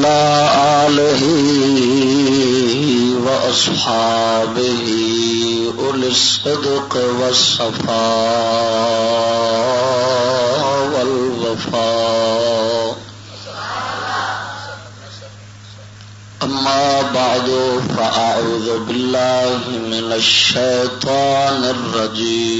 وعلى آله وأصحابه أولي الصدق والصفاء والوفاء. أما بعد فأعوذ بالله من الشيطان الرجيم.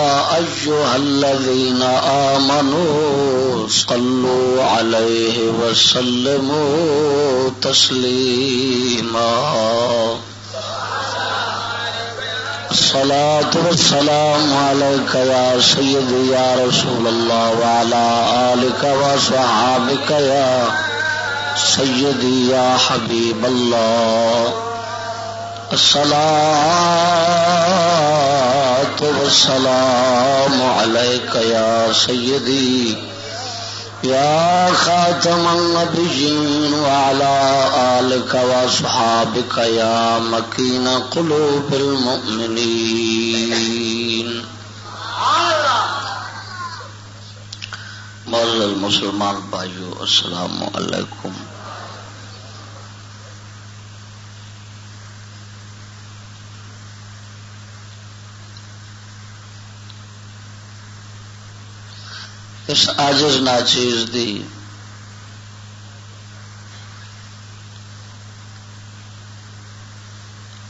أيها الذين آمنوا صلوا عليه وسلموا تسليما. الصلاة والسلام عليك يا سيدي يا رسول الله وعلى آلك وصحابك يا سيدي يا حبيب الله. الصلاة والسلام عليك يا سيدي، يا خاتم النبيين وعلى آلك وصحابك يا مكين قلوب المؤمنين. مول المسلمان بھائیو، السلام علیکم۔ اس آجز ناچیز دی۔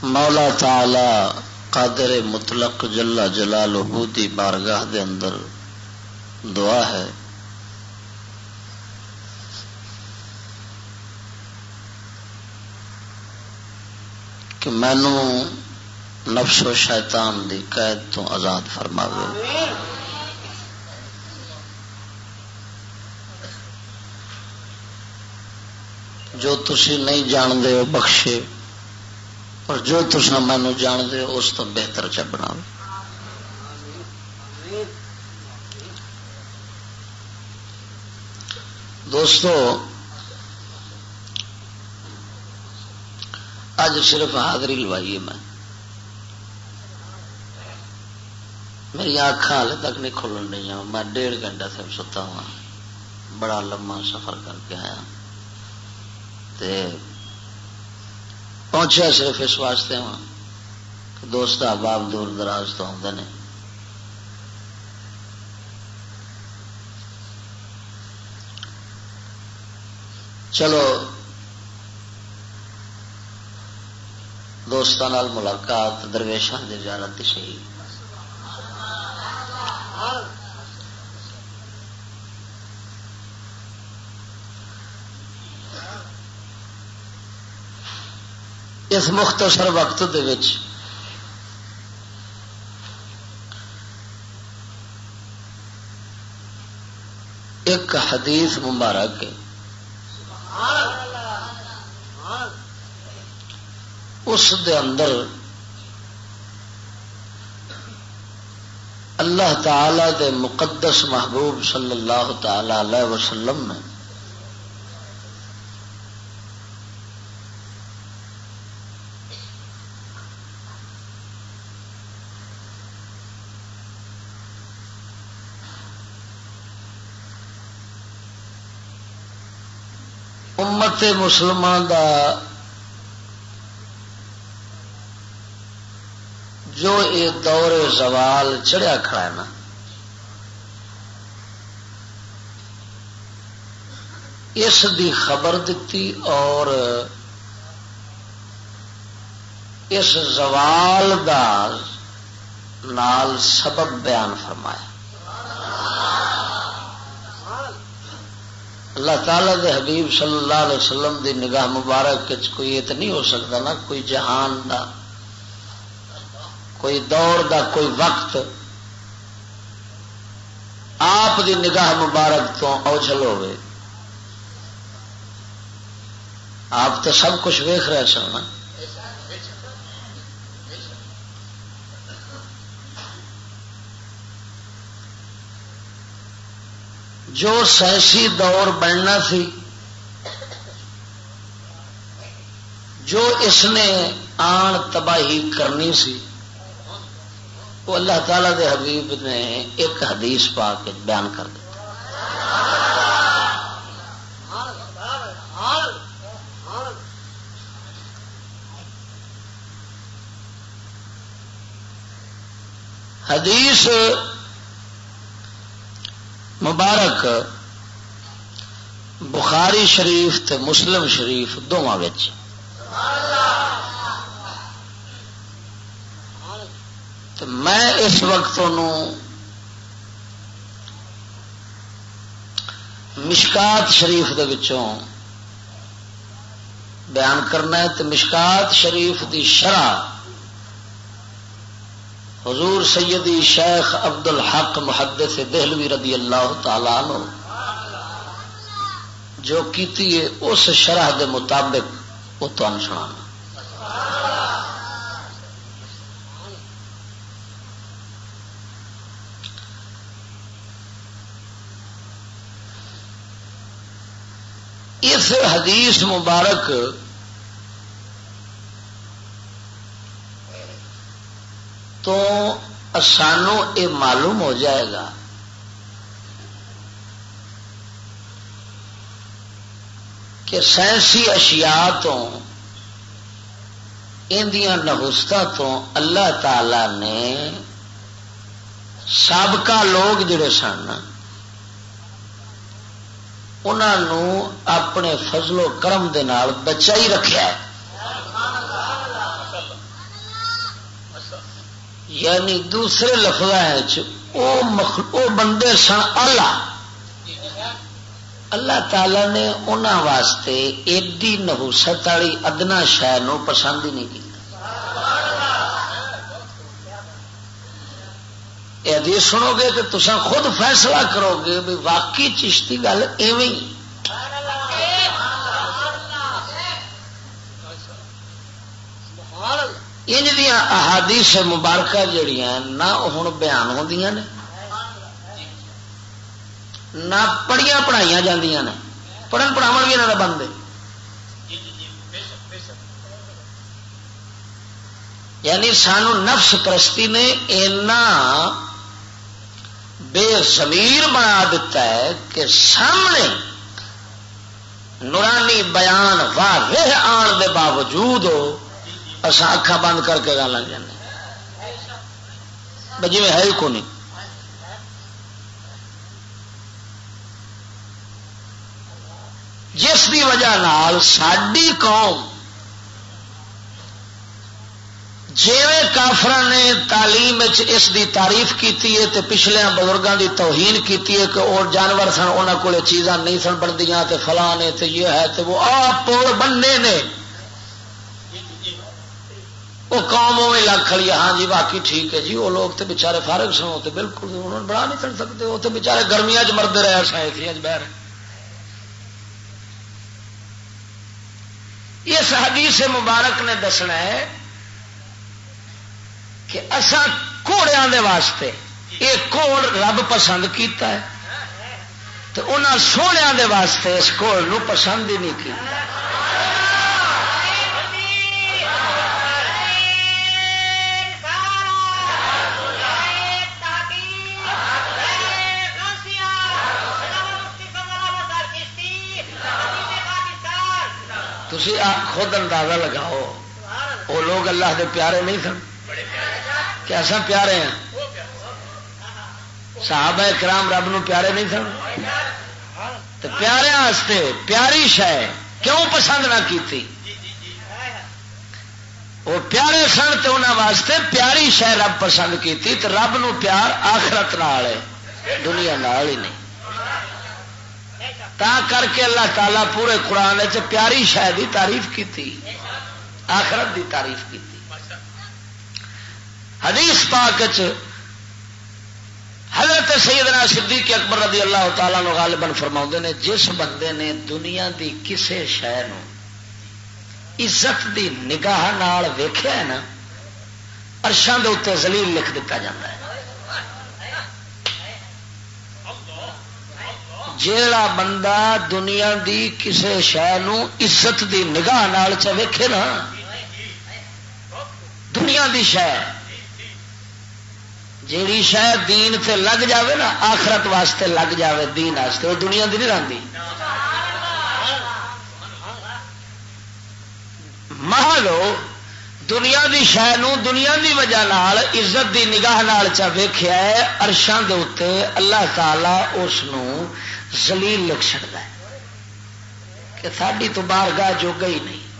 مولا تعالی قادر مطلق جلا جلال دی بارگاہ دے اندر دعا ہے۔ کہ مینو نفس و شیطان دی قید تو آزاد فرماوے۔ جو تھی نہیں جانتے ہو بخشے، اور جو تسا مینو جانتے ہو اس تو بہتر چبنا دوستو، اج صرف حاضری لوائی میں۔ میری آخان ہال تک نہیں کھلن رہی میں ڈیڑھ گھنٹہ سے ستا ہوا بڑا لمبا سفر کر کے آیا پہنچیا صرف اس واسطے ہاں کہ دوست احباب دور دراز تو آتے ہیں چلو دوستان ملاقات درویشان کی زیارت صحیح اس مختصر وقت دے وچ۔ ایک حدیث مبارک اس دے اندر اللہ تعالی دے مقدس محبوب صلی اللہ تعالی علیہ وسلم نے امت مسلمان دا جو یہ دور زوال چڑھیا کھڑا ہے نا، اس دی خبر دیتی اور اس زوال دا نال سبب بیان فرمایا۔ اللہ تعالی دے حبیب صلی اللہ علیہ وسلم دی نگاہ مبارک کوئی یہ تو نہیں ہو سکتا نا، کوئی جہان دا، کوئی دور دا، کوئی وقت۔ آپ دی نگاہ مبارک تو اوجھل ہوئے۔ آپ تو سب کچھ ویخ رہے سن جو سائنسی دور بننا سی جو اس نے آن تباہی کرنی سی، وہ اللہ تعالی دے حبیب نے ایک حدیث پا کے بیان کر دیا حدیث مبارک بخاری شریف تے مسلم شریف دونوں میں اس وقت مشکات شریف دے وچوں بیان کرنا ہے۔ تو مشکات شریف دی شرح حضور سیدی شیخ عبد الحق محدث دہلوی رضی اللہ تعالی عنہ، جو کیتی ہے اس شرح دے مطابق، وہ تمہیں سنا اس حدیث مبارک تو سانو یہ معلوم ہو جائے گا۔ کہ سائنسی اشیاء تو اندیاں نہست تو اللہ تعالی نے سابقہ لوگ جڑے سن انہوں اپنے فضل و کرم دے نال بچائی رکھا ہے۔ یعنی دوسرے لفظ بندے سن اللہ۔ اللہ تعالی نے انہوں واسطے ایڈی نہوست والی ادنا شہر پسند ہی نہیں کی۔ یہ سنو گے تو تصا خود فیصلہ کرو گے بھی واقعی چشتی گل ایویں ان احادیث مبارکہ جڑیاں نہ ہوں بیان ہو نہ پڑھیا پڑھائی نے۔ پڑھن پڑھاو بھی یہاں کا بند یعنی سانو نفس پرستی نے اینا بے زمیر بنا دیتا ہے کہ سامنے نورانی بیان واہ آن دے باوجود ہو اصا اکھا بند کر کے گا لگ جانے جی ہے ہی کو نہیں جس کی وجہ نال ساری قوم جیویں کافر نے تعلیم اس دی تعریف کی پچھلے بزرگوں دی توہین کی کہ اور جانور سن انہوں کو چیزاں نہیں سن بنتی فلاں نے یہ ہے وہ آپ بننے نے۔ وہ قوم لگ کھڑی ہاں جی باقی ٹھیک ہے جی وہ لوگ تو بچارے فارغ سنو تو بالکل جی، انہوں نے بڑا نہیں چڑھ سکتے۔ وہ تو بچارے گرمیاں چ مرد رہے سائے بہر۔ اس حدیث مبارک نے دسنا ہے کہ اصا گھوڑیا واسطے یہ گھوڑ رب پسند کیتا ہے تو انہوں سونے دے واسطے اس گھوڑ پسند ہی نہیں کیا تھی خود اندازہ لگاؤ۔ وہ لوگ اللہ کے پیارے نہیں سن۔ کیسا پیارے ہیں۔ صحابہ کرام رب نو پیارے نہیں سن۔ پیارے پیاری شہ کیوں پسند نہ کی وہ پیارے سن تو انہوں واسطے پیاری شہ رب پسند کی رب نو پیار آخرت نال ہے۔ دنیا نال ہی نہیں۔ تا کر کے اللہ تعالیٰ پورے قرآن چ پیاری شہ کی تعریف کی آخرت کی تعریف کی حدیث پاک حضرت سیدنا صدیق اکبر رضی اللہ تعالیٰ نو غالباً فرما نے، جس بندے نے دنیا دی کسے شہ عزت دی نگاہ نال ویخیا ہے نا ارشان دے اتنے زلیل لکھ دیتا جاتا ہے۔ جیڑا بندہ دنیا دی کسے شہ عزت دی نگاہ نال ویکھے نا، دنیا دی شہ جیڑی شاید دین سے لگ جاوے نا، آخرت واسطے لگ جاوے، دین واسطے، وہ دنیا دی نہیں رہتی محلو دنیا دی شہ دنیا دی وجہ نال، عزت دی نگاہ نال چا ویخیا ہے ارشان دے اتنے اللہ تعالی اس زلیل لکھ چڑتا ہے کہ ساری تو باہر گاہ جو گئی نہیں۔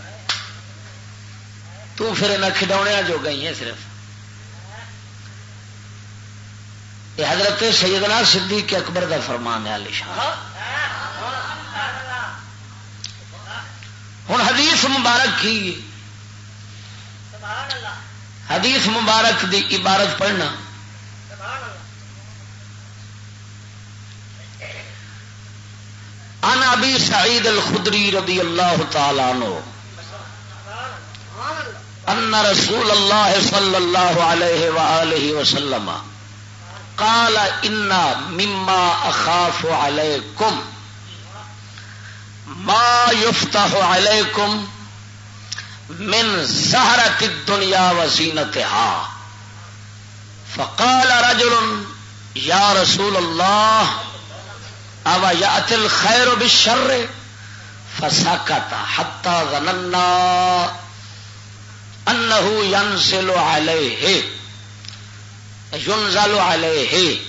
تو پھر نہ کھڈونے جو گئی ہے صرف۔ یہ حضرت سیدنا صدیق اکبر کا فرمان ہے شاہ ہوں حدیث مبارک کی۔ حدیث مبارک دی عبارت پڑھنا۔ ان ابی سعید الخدری رضی اللہ تعالی عنہ ان رسول اللہ صلی اللہ علیہ وآلہ وسلم قال ان مما اخاف علیکم ما يفتح علیکم من زہرت الدنیا وزینتها فقال رجل یا رسول اللہ او یأت الخیر بالشر فسکت حتی ظننا انه ينزل علیہ ينزل عليه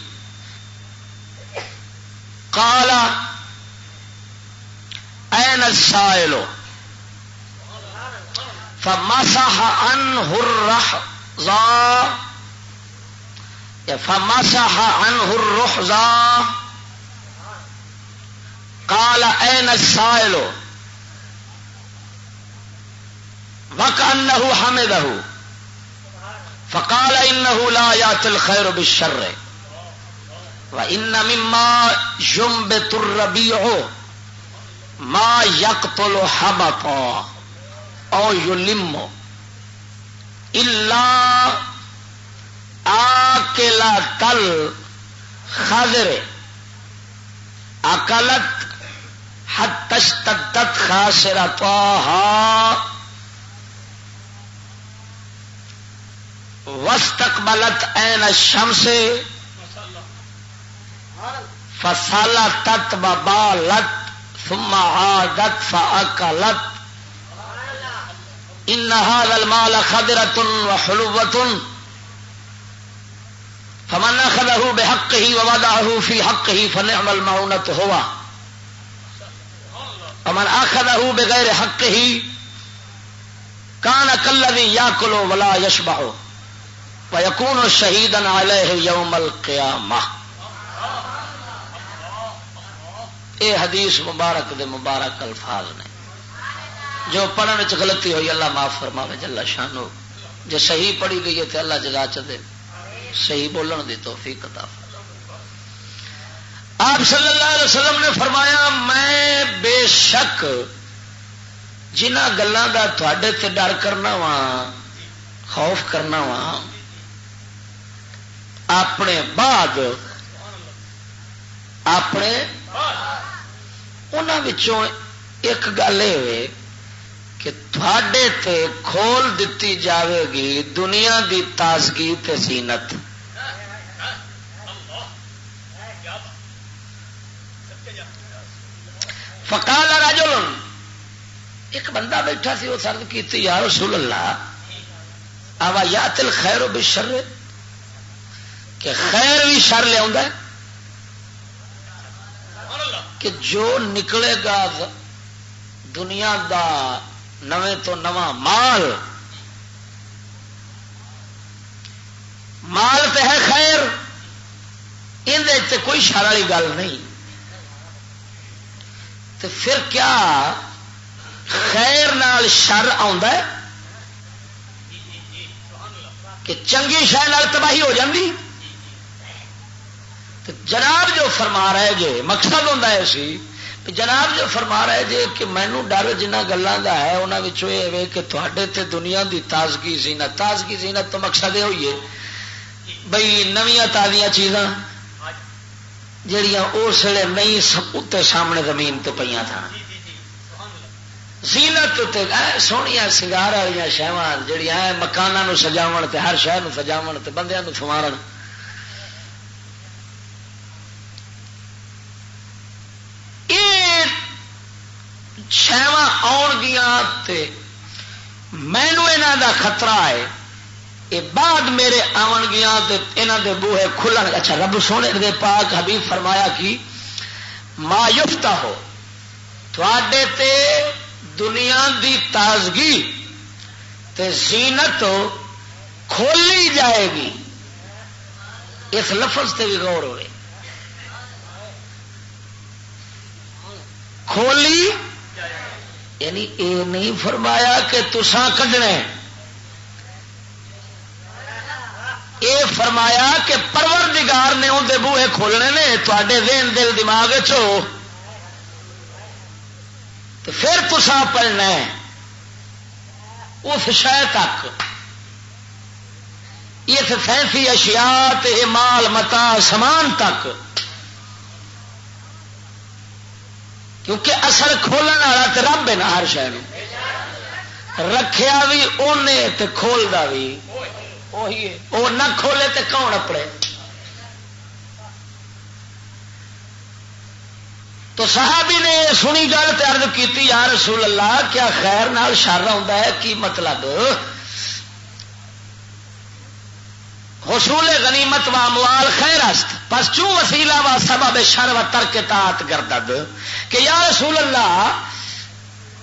قال أين السائل فمسح عنه الرحظا فمسح عنه الرحظا قال، أين السائل؟ وكأنه حمده. فقال انه لا يات الخير بالشر. وان مما ينبت الربيع ما يقتل حبطا. او يلم. الا آکلا تل خضر اکلت حتی اشتدت خاسرتها وسطلت این شم سے فسالا تت بابا لت فما عادت فاکلت۔ ان هذا المال خضرة وحلوة۔ فمن أخذه بحقه ووضعه في حقه فنعم المعونة هو۔ ومن أخذه بغير حقه كان كالذي يأكل ولا يشبع یقون شہید یوم القیامہ۔ یہ حدیث مبارک دے مبارک الفاظ نے۔ جو پڑھنے چ غلطی ہوئی، اللہ معاف فرما جلا شانو جو صحیح پڑھی گئی ہے تو اللہ جگا چ صحیح بولن دی توفیق عطا آپ صلی اللہ علیہ وسلم نے فرمایا، میں بے شک جنہ گلوں کا تھے ڈر کرنا وا خوف کرنا وا اپنے بعد، اپنے انہوں ایک گل یہ کہ تھوڑے تے کھول دیتی جاوے گی دنیا دی تازگی تے زینت. فکال راجل ایک بندہ بیٹھا سی، وہ سرد کی یا رسول اللہ آوا یا تل خیر و بشر کہ خیر بھی شر لیا کہ جو نکلے گا دنیا دا نویں تو نواں مال مال تو ہے خیر اندر کوئی شر والی گل نہیں۔ تو پھر کیا خیر نال شر آ کہ چنگی شہ تباہی ہو جاتی جناب جو فرما رہے جے، مقصد ہوتا ہے سی جناب جو فرما رہے جے کہ مینو ڈر جنہ گلوں کا ہے انہوں یہ کہ تھوڑے تے دنیا دی تازگی زینت تازگی زینت تو مقصد یہ ہوئی ہے بھائی نویاں تازیاں چیزاں جہیا اس ویلے نہیں اتنے سامنے زمین تو پہ تھا۔ زینت سویا سنگار والی شہواں جہیا مکانوں سجاو ہر شہر سجاو بندیا سوار شہواں آن گیا مینو یہاں دا خطرہ ہے یہ بعد میرے آن گیا یہاں دے بوہے کھلن اچھا رب سونے دے پاک حبیب فرمایا کی مایوفتا ہو تھوڑے تے دنیا دی تازگی تے زینت کھولی جائے گی۔ اس لفظ تے بھی غور ہوئے۔ کھولی یعنی یہ نہیں فرمایا کہ تسان کھڈنا یہ فرمایا کہ پروردگار نے اندر بوہے کھولنے نے تے دین دل دماغ چو تو پھر تسان پڑھنا اس شہ تک۔ اس فیسی اشیات مال، متا سمان تک۔ کیونکہ اثر کھولن والا تو رب ہے نا ہر شہر رکھیا بھی انہیں کھولتا بھی وہ نہ کھولے تو کون اپنے؟ تو صحابی نے سنی گل ترد کی یا رسول اللہ، کیا خیر نال شر آتا ہے؟ کی مطلب؟ حصول غنیمت و اموال خیر است، پس چوں وسیلہ و سبب شر و ترک تات گردد؟ کہ یا رسول اللہ،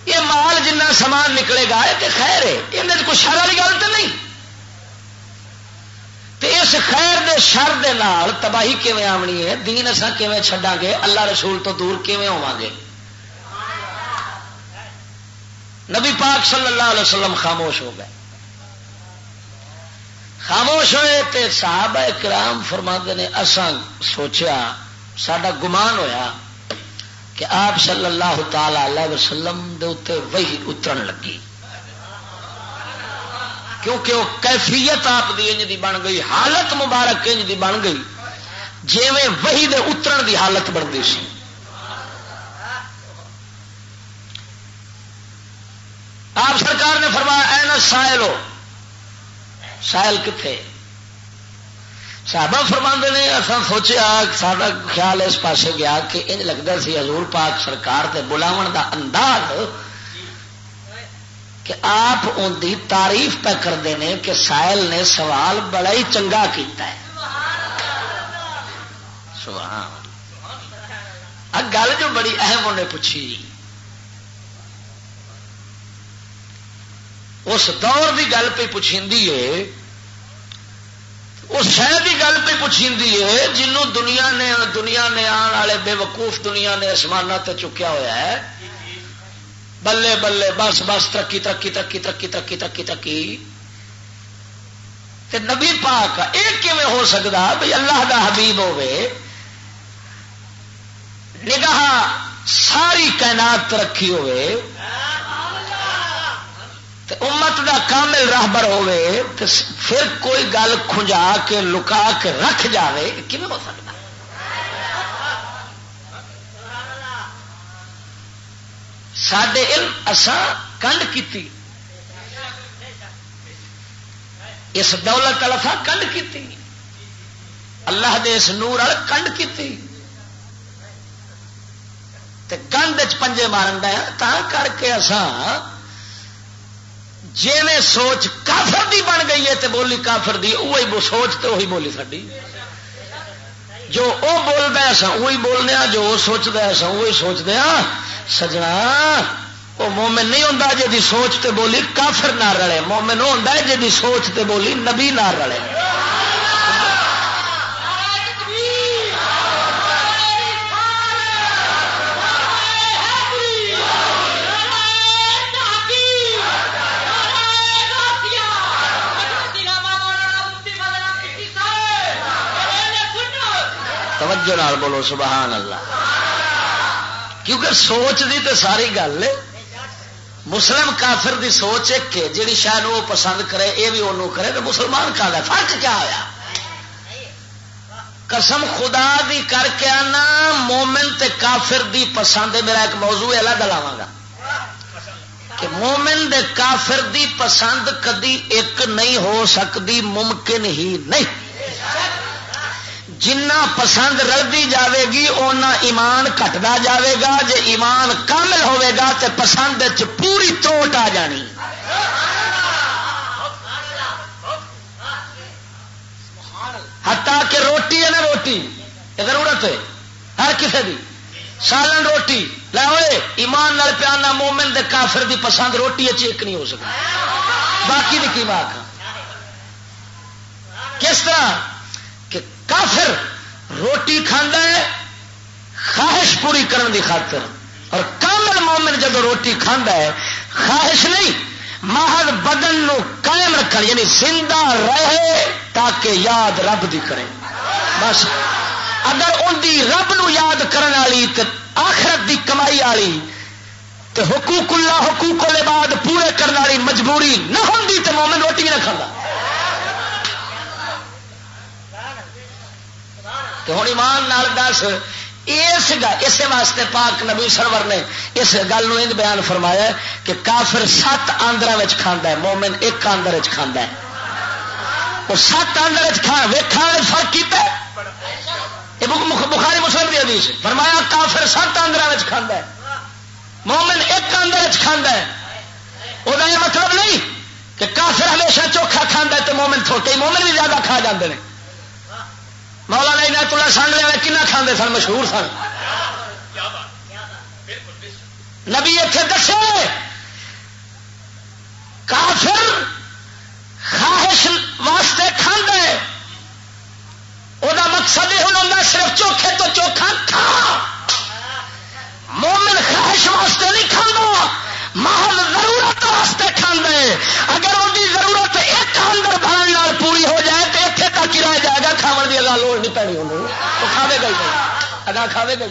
یہ مال جنہ سامان نکلے گا، یہ خیر ہے۔ یہ کوئی شر والی گل تو نہیں۔ اس خیر دے شر دے نال تباہی کیویں آنی ہے؟ دین اصا کیویں چھڈا گے اللہ رسول تو دور کیویں ہوا گے نبی پاک صلی اللہ علیہ وسلم خاموش ہو گئے۔ خاموش ہوئے تے صحابہ کرام فرما نے اسان سوچیا سڈا گمان ہویا کہ آپ صلی اللہ تعالی علیہ وسلم دے اتنے وہی اترن لگی۔ کیونکہ وہ کیفیت آپ دی انج دی بن گئی، حالت مبارک انج دی بن گئی۔ جی وہی دے اترن دی حالت بنتی سی۔ آپ سرکار نے فرمایا اینا سائل ہو۔ سائل کتنے صحابہ فرما نے اصا سوچیا سارا خیال اس پاسے گیا کہ انج لگتا سی حضور پاک سرکار کے بلاو دا انداز کہ آپ ان کی تعریف پہ کرتے ہیں کہ سائل نے سوال بڑا ہی چنگا کیتا ہے۔ گل جو بڑی اہم انہیں پوچھی۔ اس دور کی گل پہ پوچھی ہے۔ اس شہر کی گل پہ پوچھی ہے جنوں دنیا نے دنیا نے آن والے بے وقوف دنیا نے آسمان تے چکیا ہوا ہے۔ بلے بلے، بس بس، ترقی ترقی ترقی ترقی ترقی ترقی ترقی۔ تے نبی پاک یہ کیون ہو سکتا بھائی اللہ دا حبیب ہوے نگاہ ساری کائنات ترقی ہوے امت دا کامل راہبر ہوے پھر کوئی گل کھنجا کے، لکا کے رکھ جاوے کیون ہو سکتا سڈے علم اسان کنڈ کی اس دولت الفا کنڈ کی اللہ دے اس نور وال کنڈ کی کنڈ پنجے مارن دیا تا کر کے اسان جی سوچ کافر دی بن گئی ہے تو بولی کافر دی وہی سوچ تو وہی بولی ساری جو وہ بولتا ہے سا وہی بولنے جو وہ سوچتا ہے سا وہی سوچتے ہیں سجنا، وہ مومن نہیں ہوں جی سوچ تے بولی کافر نہ رلے۔ مومن وہ ہوں جی سوچ تے بولی نبی نہ رلے۔ توجہ نال بولو، سبحان اللہ۔ کیونکہ سوچ دی تو ساری گل مسلم کافر دی سوچ ایک جیڑی شاید وہ پسند کرے یہ بھی انہوں کرے تو مسلمان کا فرق کیا ہوا قسم خدا دی کر کے آنا، مومن تے کافر دی پسند میرا ایک موضوع الگ لاوا گا۔ کہ مومن دے کافر دی پسند کدی ایک نہیں ہو سکتی، ممکن ہی نہیں۔ جنہ پسند رلتی جاوے گی، اونا ایمان کٹتا جاوے گا۔ جے ایمان کامل ہوے گا تے پسند پوری تروٹ آ جانی۔ ہتا کہ روٹی ہے نا روٹی؟ یہ ضرورت ہے۔ ہر کسی کی سالن روٹی۔ لے ہوئے ایمان نال پیانا مومن دے کافر دی پسند روٹی ایک نہیں ہو سکتی باقی کی بات کس طرح؟ کافر روٹی کھانا ہے، خواہش پوری کرنے کی خاطر۔ اور کامل مومن جب روٹی کھانا ہے، خواہش نہیں محل بدن نو قائم رکھ یعنی زندہ رہے تاکہ یاد رب دی کرے۔ بس۔ اگر ان دی رب نو یاد کرنے والی آخرت دی کمائی والی تو حقوق اللہ، حقوق بعد پورے کرنے والی مجبوری نہ ہوں تو مومن روٹی نہ کھانا ہوں ایمان نال دس، اس اسی واسطے پاک نبی سرور نے اس گل بیان فرمایا کہ کافر سات آندر کھانا ہے، مومن ایک آندر کھانا ہے۔ وہ سات آندر ویخان فرق کیا بخاری مسلم کی حدیث فرمایا، کافر سات آندر کھانا ہے۔ مومن ایک آندر کھانا ہے۔ وہ مطلب نہیں کہ کافر ہمیشہ چوکھا کھانا ہے تو مومن تھوٹے مومن بھی زیادہ کھا جاتے ہیں مولا نہیں نہ تلا سن لیا کنا کھانے سن، مشہور سن۔ نبی اتنے دسے، کافر خواہش واسطے کھانا وہ مقصد یہ ہوتا صرف چوکھے تو چوکھا کھا۔ مومن خواہش واسطے نہیں کھانا محل ضرورت واسطے کھانا اگر وہ ضرورت ایک اندر بھرن پوری ہو جائے تو اتنے تک ہی رہ جائے گا کھا کی اگا لوڑ نہیں پینی انہوں وہ کھاوے گا اگا کھاوے گا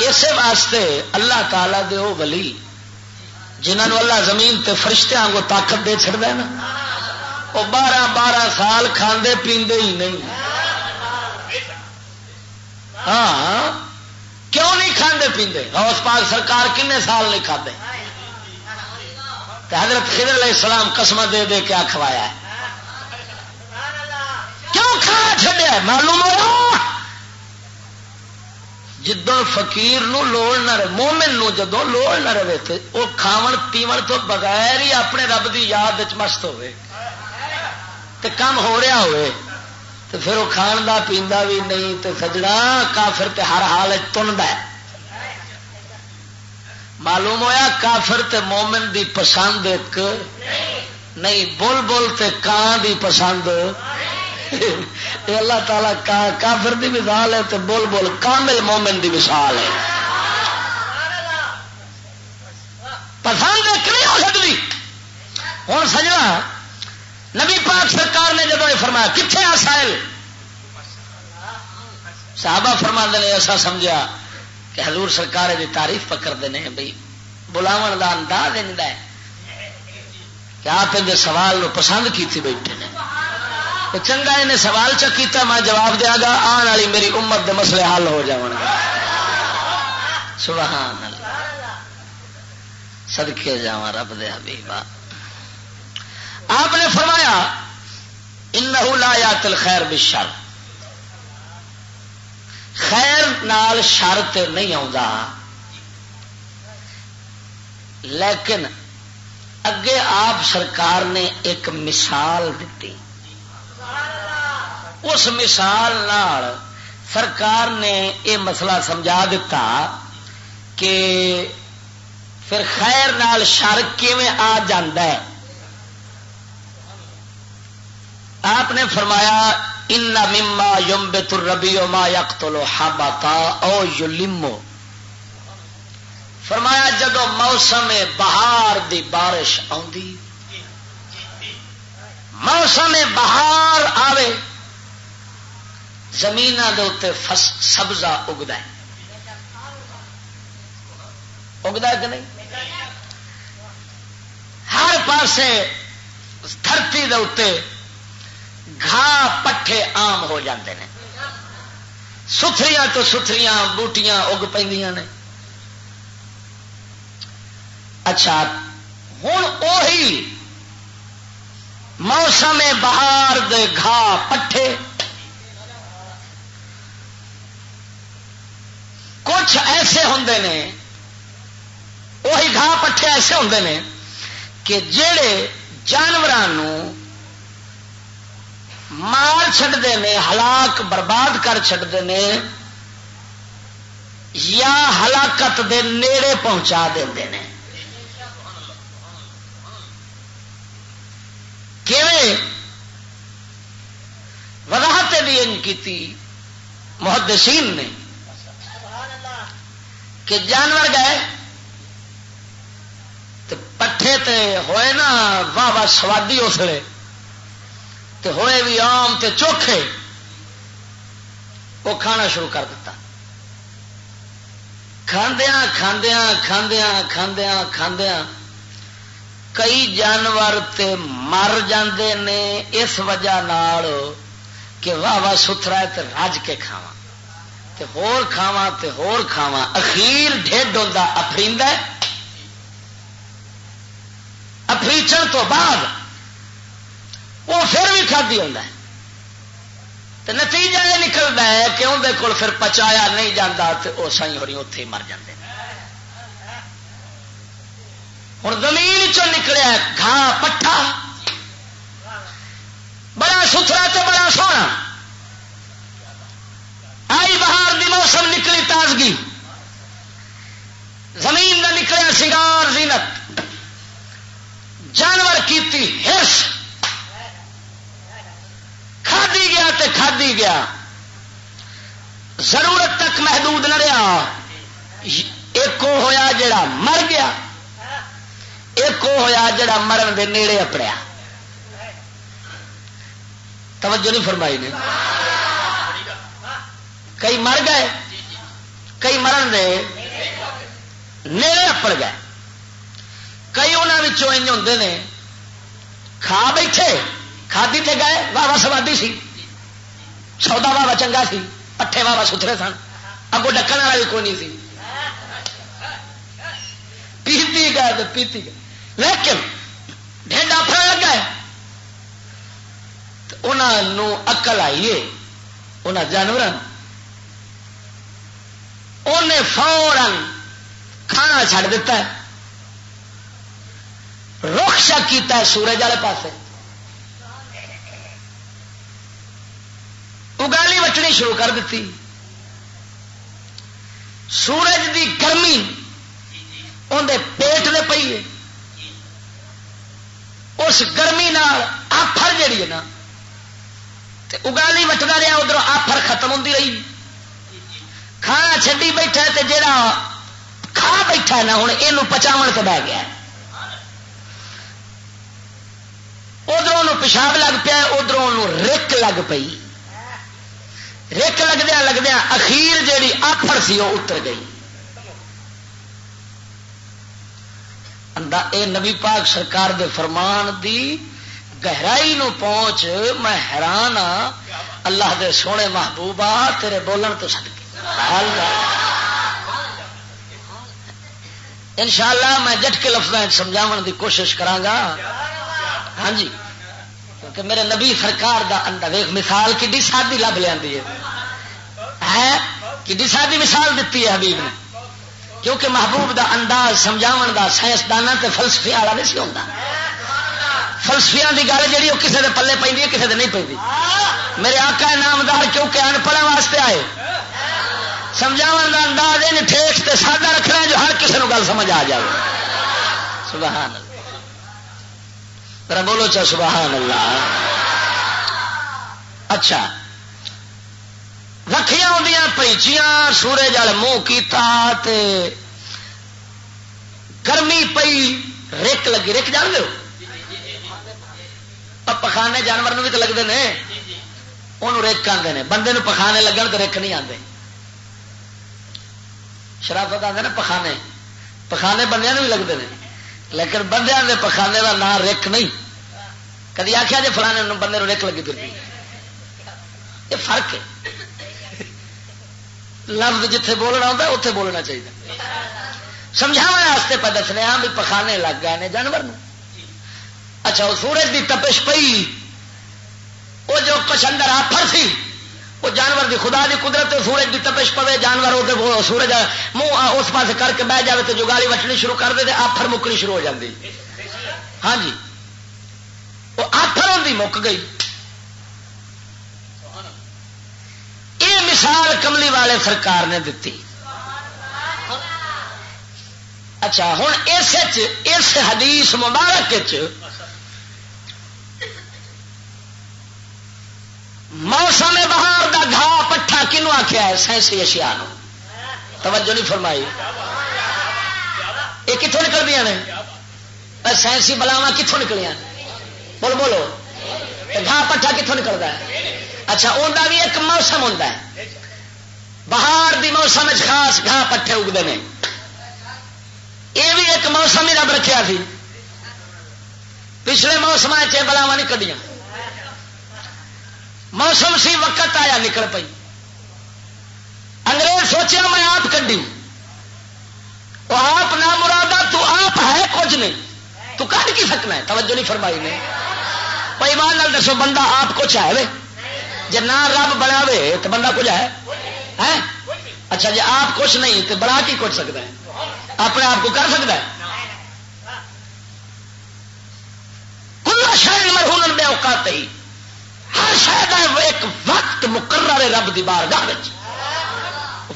اسی واسطے اللہ تعالی دے وہ ولی جنہوں اللہ زمین تے فرشتے آنگو طاقت دے چڑ نا وہ بارہ بارہ سال کھاندے پیندے ہی نہیں۔ ہاں کیوں نہیں کھاندے پیندے؟ ہوس پاک سرکار کنے سال نہیں کھاتے حضرت خضر علیہ السلام قسم دے دے کیا کھوایا ہے۔ کیوں کھانا چڈیا معلوم ہو جدو فقیر نو لوڑ نہ رہے، مومن نو جدو لوڑ نہ رہے وہ کھاون پیو تو بغیر ہی اپنے رب دی یاد مست ہوئے۔ تے کام ہو رہا ہوئے تو پھر وہ کھان دا پیندا بھی نہیں، تے سجڑا کافر تے ہر حال تنڈ ہے۔ معلوم ہویا کافر تے مومن دی پسند ایک نہیں بول بول تے کان دی پسند۔ اللہ تعالی کافر دی مثال ہے تے بول بول کامل مومن دی مثال ہے۔ پسند ایک نہیں ہو سکتی ہوں سجنا نبی پاک سرکار نے جب یہ فرمایا کتنے آسائل? صحابہ فرما نے، ایسا سمجھا کہ حضور سرکار کی تعریف پکڑتے ہیں بھائی بلاو کا انداز ہے کہ آپ ان سوال نو پسند کی بیٹھے نے. تو چنگا انہیں سوال چکیتا میں جواب دیا گا، آن والی میری امت دے مسئلے حل ہو جا سبحان اللہ۔ سدکے جا رب دے حبیبہ۔ آپ نے فرمایا ان لا تل خیر بشر خیر نال شر نہیں آتا لیکن اگے آپ سرکار نے ایک مثال دیتی اس مثال نال سرکار نے یہ مسئلہ سمجھا دیتا کہ پھر خیر نال شر آ ہے؟ آپ نے فرمایا ان مما یوم بے تر ربی ما یک تو لو او یو فرمایا، جدو موسم بہار دی بارش آدھی موسم بہار آوے زمین دے سبزہ اگتا ہے. اگتا کہ نہیں؟ ہر پاسے دھرتی دے گھا پٹھے آم ہو جاندے ہیں ستھریاں تو ستھریاں، بوٹیاں اگ پہ اچھا ہوں اوہی موسم بہار دے گھا پٹھے۔ کچھ ایسے ہوں نے وہی گھا پٹھے ایسے ہوں نے کہ جڑے جانوروں مار چڈتے ہیں ہلاک برباد کر چڑتے ہیں یا ہلاکت دے نیڑے پہنچا دے وضاحت بھی کی محدثین نے، کہ جانور گئے تو پٹھے تے ہوئے نا، واہ واہ سوادی اس لیے۔ تے ہوئے بھی آم تے چوکھے، وہ کھانا شروع کر دیتا۔ کھاندیا کھاندیا کھاندیا کھاندیا کھاندیا کئی جانور تے مر جاندے نے اس وجہ نال کہ واہ واہ ستھرا ہے تے رج کے کھاوا تے ہور کھاوا تے ہور کھاوا اخیر ڈھڈ ہوتا افریند افریچن تو بعد وہ پھر بھی کھدی ہوتا ہے۔ تو نتیجہ یہ نکلتا ہے کہ اندر کول پھر پچایا نہیں جاتا تو وہ سائی ہو رہی اتے ہی مر جاتے ہوں زمین چ نکلیا گھا پٹھا۔ بڑا ستھرا تو بڑا سونا آئی بہار دی موسم نکلی تازگی۔ زمین کا نکلیا سنگار زینت۔ جانور کیتی ہرس۔ کھادی گیا تے کھادی گیا۔ ضرورت تک محدود نہ رہا۔ ایک ہویا جڑا مر گیا۔ ایک ہویا جڑا مرن دے نیڑے اپڑیا۔ توجہ نہیں فرمائی نے۔ کئی مر گئے۔ کئی مرن دے نیڑے اپڑ گئے۔ کئی انہوں ہوں نے۔ کھا بیٹھے۔ کھادی تے گئے۔ واہ واہ سوادی سی سودا واہ چنگا سی، پٹھے واہ واہ ستھرے سن۔ اگو ڈکن والا بھی کوئی نہیں سی۔ پیتی گئے تو پیتی گئے۔ لیکن ڈھنڈا پھر لگ گئے انہوں اقل آئیے انہوں جانور انہیں فورن کھانا چھڑ دیتا ہے۔ رخ شک کیتا ہے سورج والے پاسے۔ اگالی وٹنی شروع کر دیتی سورج دی گرمی اندر پیٹ دے پی ہے۔ اس گرمی آفر جیڑی ہے نا اگالی وٹتا رہا ادھر آفر ختم ہوتی رہی۔ کھانا چڈی بیٹھا تے جڑا کھا بیٹھا نا ہوں یہ پچاو سے بہ گیا ادھر پیشاب لگ پیا ادھر رک لگ پئی۔ رک لگدیا لگدیا، اخیر جیڑی آفر سی وہ اتر گئی۔ اے نبی پاک سرکار دے فرمان دی گہرائی نو پہنچ، میں حیران ہاں اللہ دے سونے محبوبہ تیرے بولن تو سد ان شاء اللہ میں جٹ کے لفظ سمجھاو دی کوشش کرا ہاں جی۔ کیونکہ میرے نبی سرکار دا اندر ویخ مثال کی سادی لب لیا ہے؟ کہ سادی مثال دیتی ہے حبیب نے؟ کیونکہ محبوب دا انداز سمجھاو دا سائنسدان تے فلسفے والا نہیں سی ہوتا فلسفیاں دی گل جی وہ کسی کے پلے پہ کسی دے نہیں پہ میرے آقا نامدار کیونکہ ان پڑھنے واسطے آئے۔ سمجھاو کا انداز یہ ٹھیک تے سادہ رکھنا جو ہر کسی کو گل سمجھ آ جائے۔ سبحان اللہ۔ بولو چا سبحان اللہ۔ اچھا۔ رکھیا ہوں پیچیاں، سورج وال منہ کیتا تے گرمی پئی، رک لگی۔ رک جان دو پخانے جانور بھی تو لگتے ہیں انہوں رک آتے ہیں بندے پخانے لگن تو رک نہیں آتے شرافت آتے نا پخانے۔ پخانے بندے بھی لگتے ہیں لیکن بندے کے پخانے کا نام رک نہیں۔ کدی آخیا جی فلانے بندے رک لگی پھر یہ فرق ہے۔ لفظ جتھے بولنا ہوتا اتے بولنا چاہیے سمجھا پہ دسنے ہاں بھی پخانے لگ گئے جانور اچھا وہ سورج کی تپش پئی، وہ جو کچھ آفر سی وہ جانور دی خدا دی قدرت سورج کی تپش پوے، جانور وہ سورج منہ اس پاس کر کے بہ جائے تو جگالی وٹنی شروع کر دے آفر مکنی شروع ہو جاتی ہاں جی۔ وہ آفر ہوتی مک گئی۔ یہ مثال کملی والے سرکار نے دیتی اچھا ہوں اس اس حدیث مبارک موسم بہار دا گھا پٹھا کنو آخیا ہے؟ سائنسی اشیا توجہ نہیں فرمائی۔ یہ کتوں نکل دیا نے سائنسی بلاوا کتوں نکلیاں؟ بولو۔ بولو گھا پٹھا کتوں نکلتا ہے؟ اچھا انہیں بھی ایک موسم ہوتا ہے۔ بہار دی موسم خاص گھا پٹھے اگتے ہیں یہ بھی ایک موسم ہی رب رکھا سی۔ پچھلے موسم بلاوا نہیں کدیاں موسم سی وقت آیا نکل پی انگریز سوچیا میں آپ کڈی۔ وہ آپ نہ مرادا تو آپ ہے کچھ نہیں۔ تو کٹ کی سکنا ہے؟ توجہ نہیں فرمائی نے۔ پیمان دسو، بندہ آپ کچھ ہے جی نہ رب بنا تو بندہ کچھ ہے؟ اچھا جی آپ کچھ نہیں، تو بڑا کی کچھ سکتا ہے؟ اپنے آپ کو کر سکتا ہے؟ کل شہر مرہون بے اوقات ہی۔ ہر شاید ایک وقت مقرر رب دی بار گاہ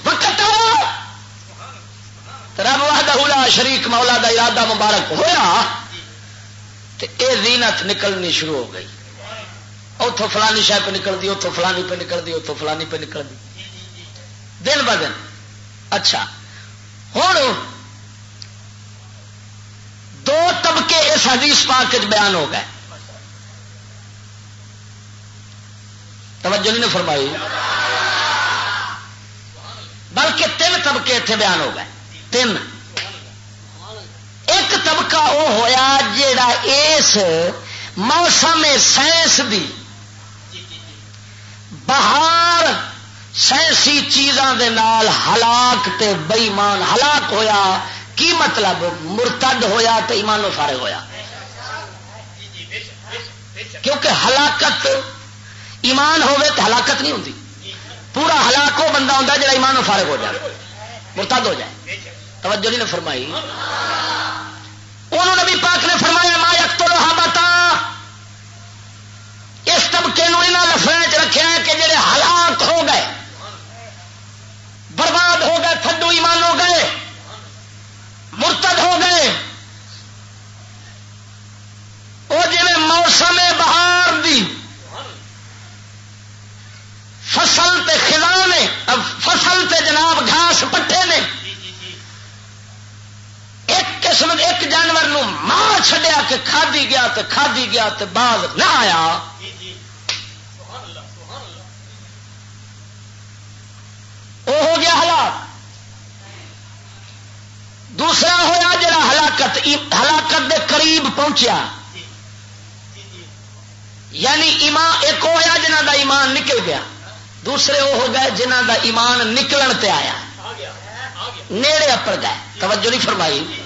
وقت رب واہدہ شریک، مولا دا ارادہ مبارک ہوا تو یہ زینت نکلنی شروع ہو گئی۔ اتوں فلانی شہ پہ نکل دی اتوں فلانی پہ نکل دی اتوں فلانی پہ نکل دی دن ب دن۔ اچھا۔ ہوں دو طبقے اس حدیث پاک بیان ہو گئے۔ توجہ نہیں فرمائی۔ بلکہ تین طبقے اتنے بیان ہو گئے۔ تین۔ ایک طبقہ وہ ہوا جا اس موسم سائنس دی بہار سائنسی چیزاں دے نال ہلاک تے بئیمان ہلاک ہویا۔ کی مطلب؟ مرتد ہویا تے ایمان و فارغ ہویا۔ کیونکہ ہلاکت ایمان ہوے تو ہلاکت نہیں ہوتی پورا ہلاک وہ بندہ ہوتا جا ایمان فارغ ہو جائے۔ مرتد ہو جائے۔ توجہ نہیں نے فرمائی۔ انہوں نے بھی پاک نے فرمایا، ما یک تو بتا اس طبقے یہاں لفظ رکھا ہے کہ جڑے ہلاک ہو گئے، برباد ہو گئے تھڈو ایمان ہو گئے، مرتد ہو گئے۔ وہ جی موسم بہار دی فصل تے خلا نے فصل تے جناب گھاس پٹھے نے۔ ایک قسم ایک جانور نو مار چڈیا کہ کھادی گیا تو کھادی گیا تو بعد نہ آیا۔ وہ ہو گیا ہلاک۔ دوسرا ہوا جا ہلاکت ہلاکت دے قریب پہنچیا۔ یعنی ایمان، ایک ہوا جنہ دا ایمان نکل گیا۔ دوسرے وہ ہو گئے جنہ دا ایمان نکلن تے آیا۔ نیڑے اپڑ گئے۔ توجہ نہیں فرمائی۔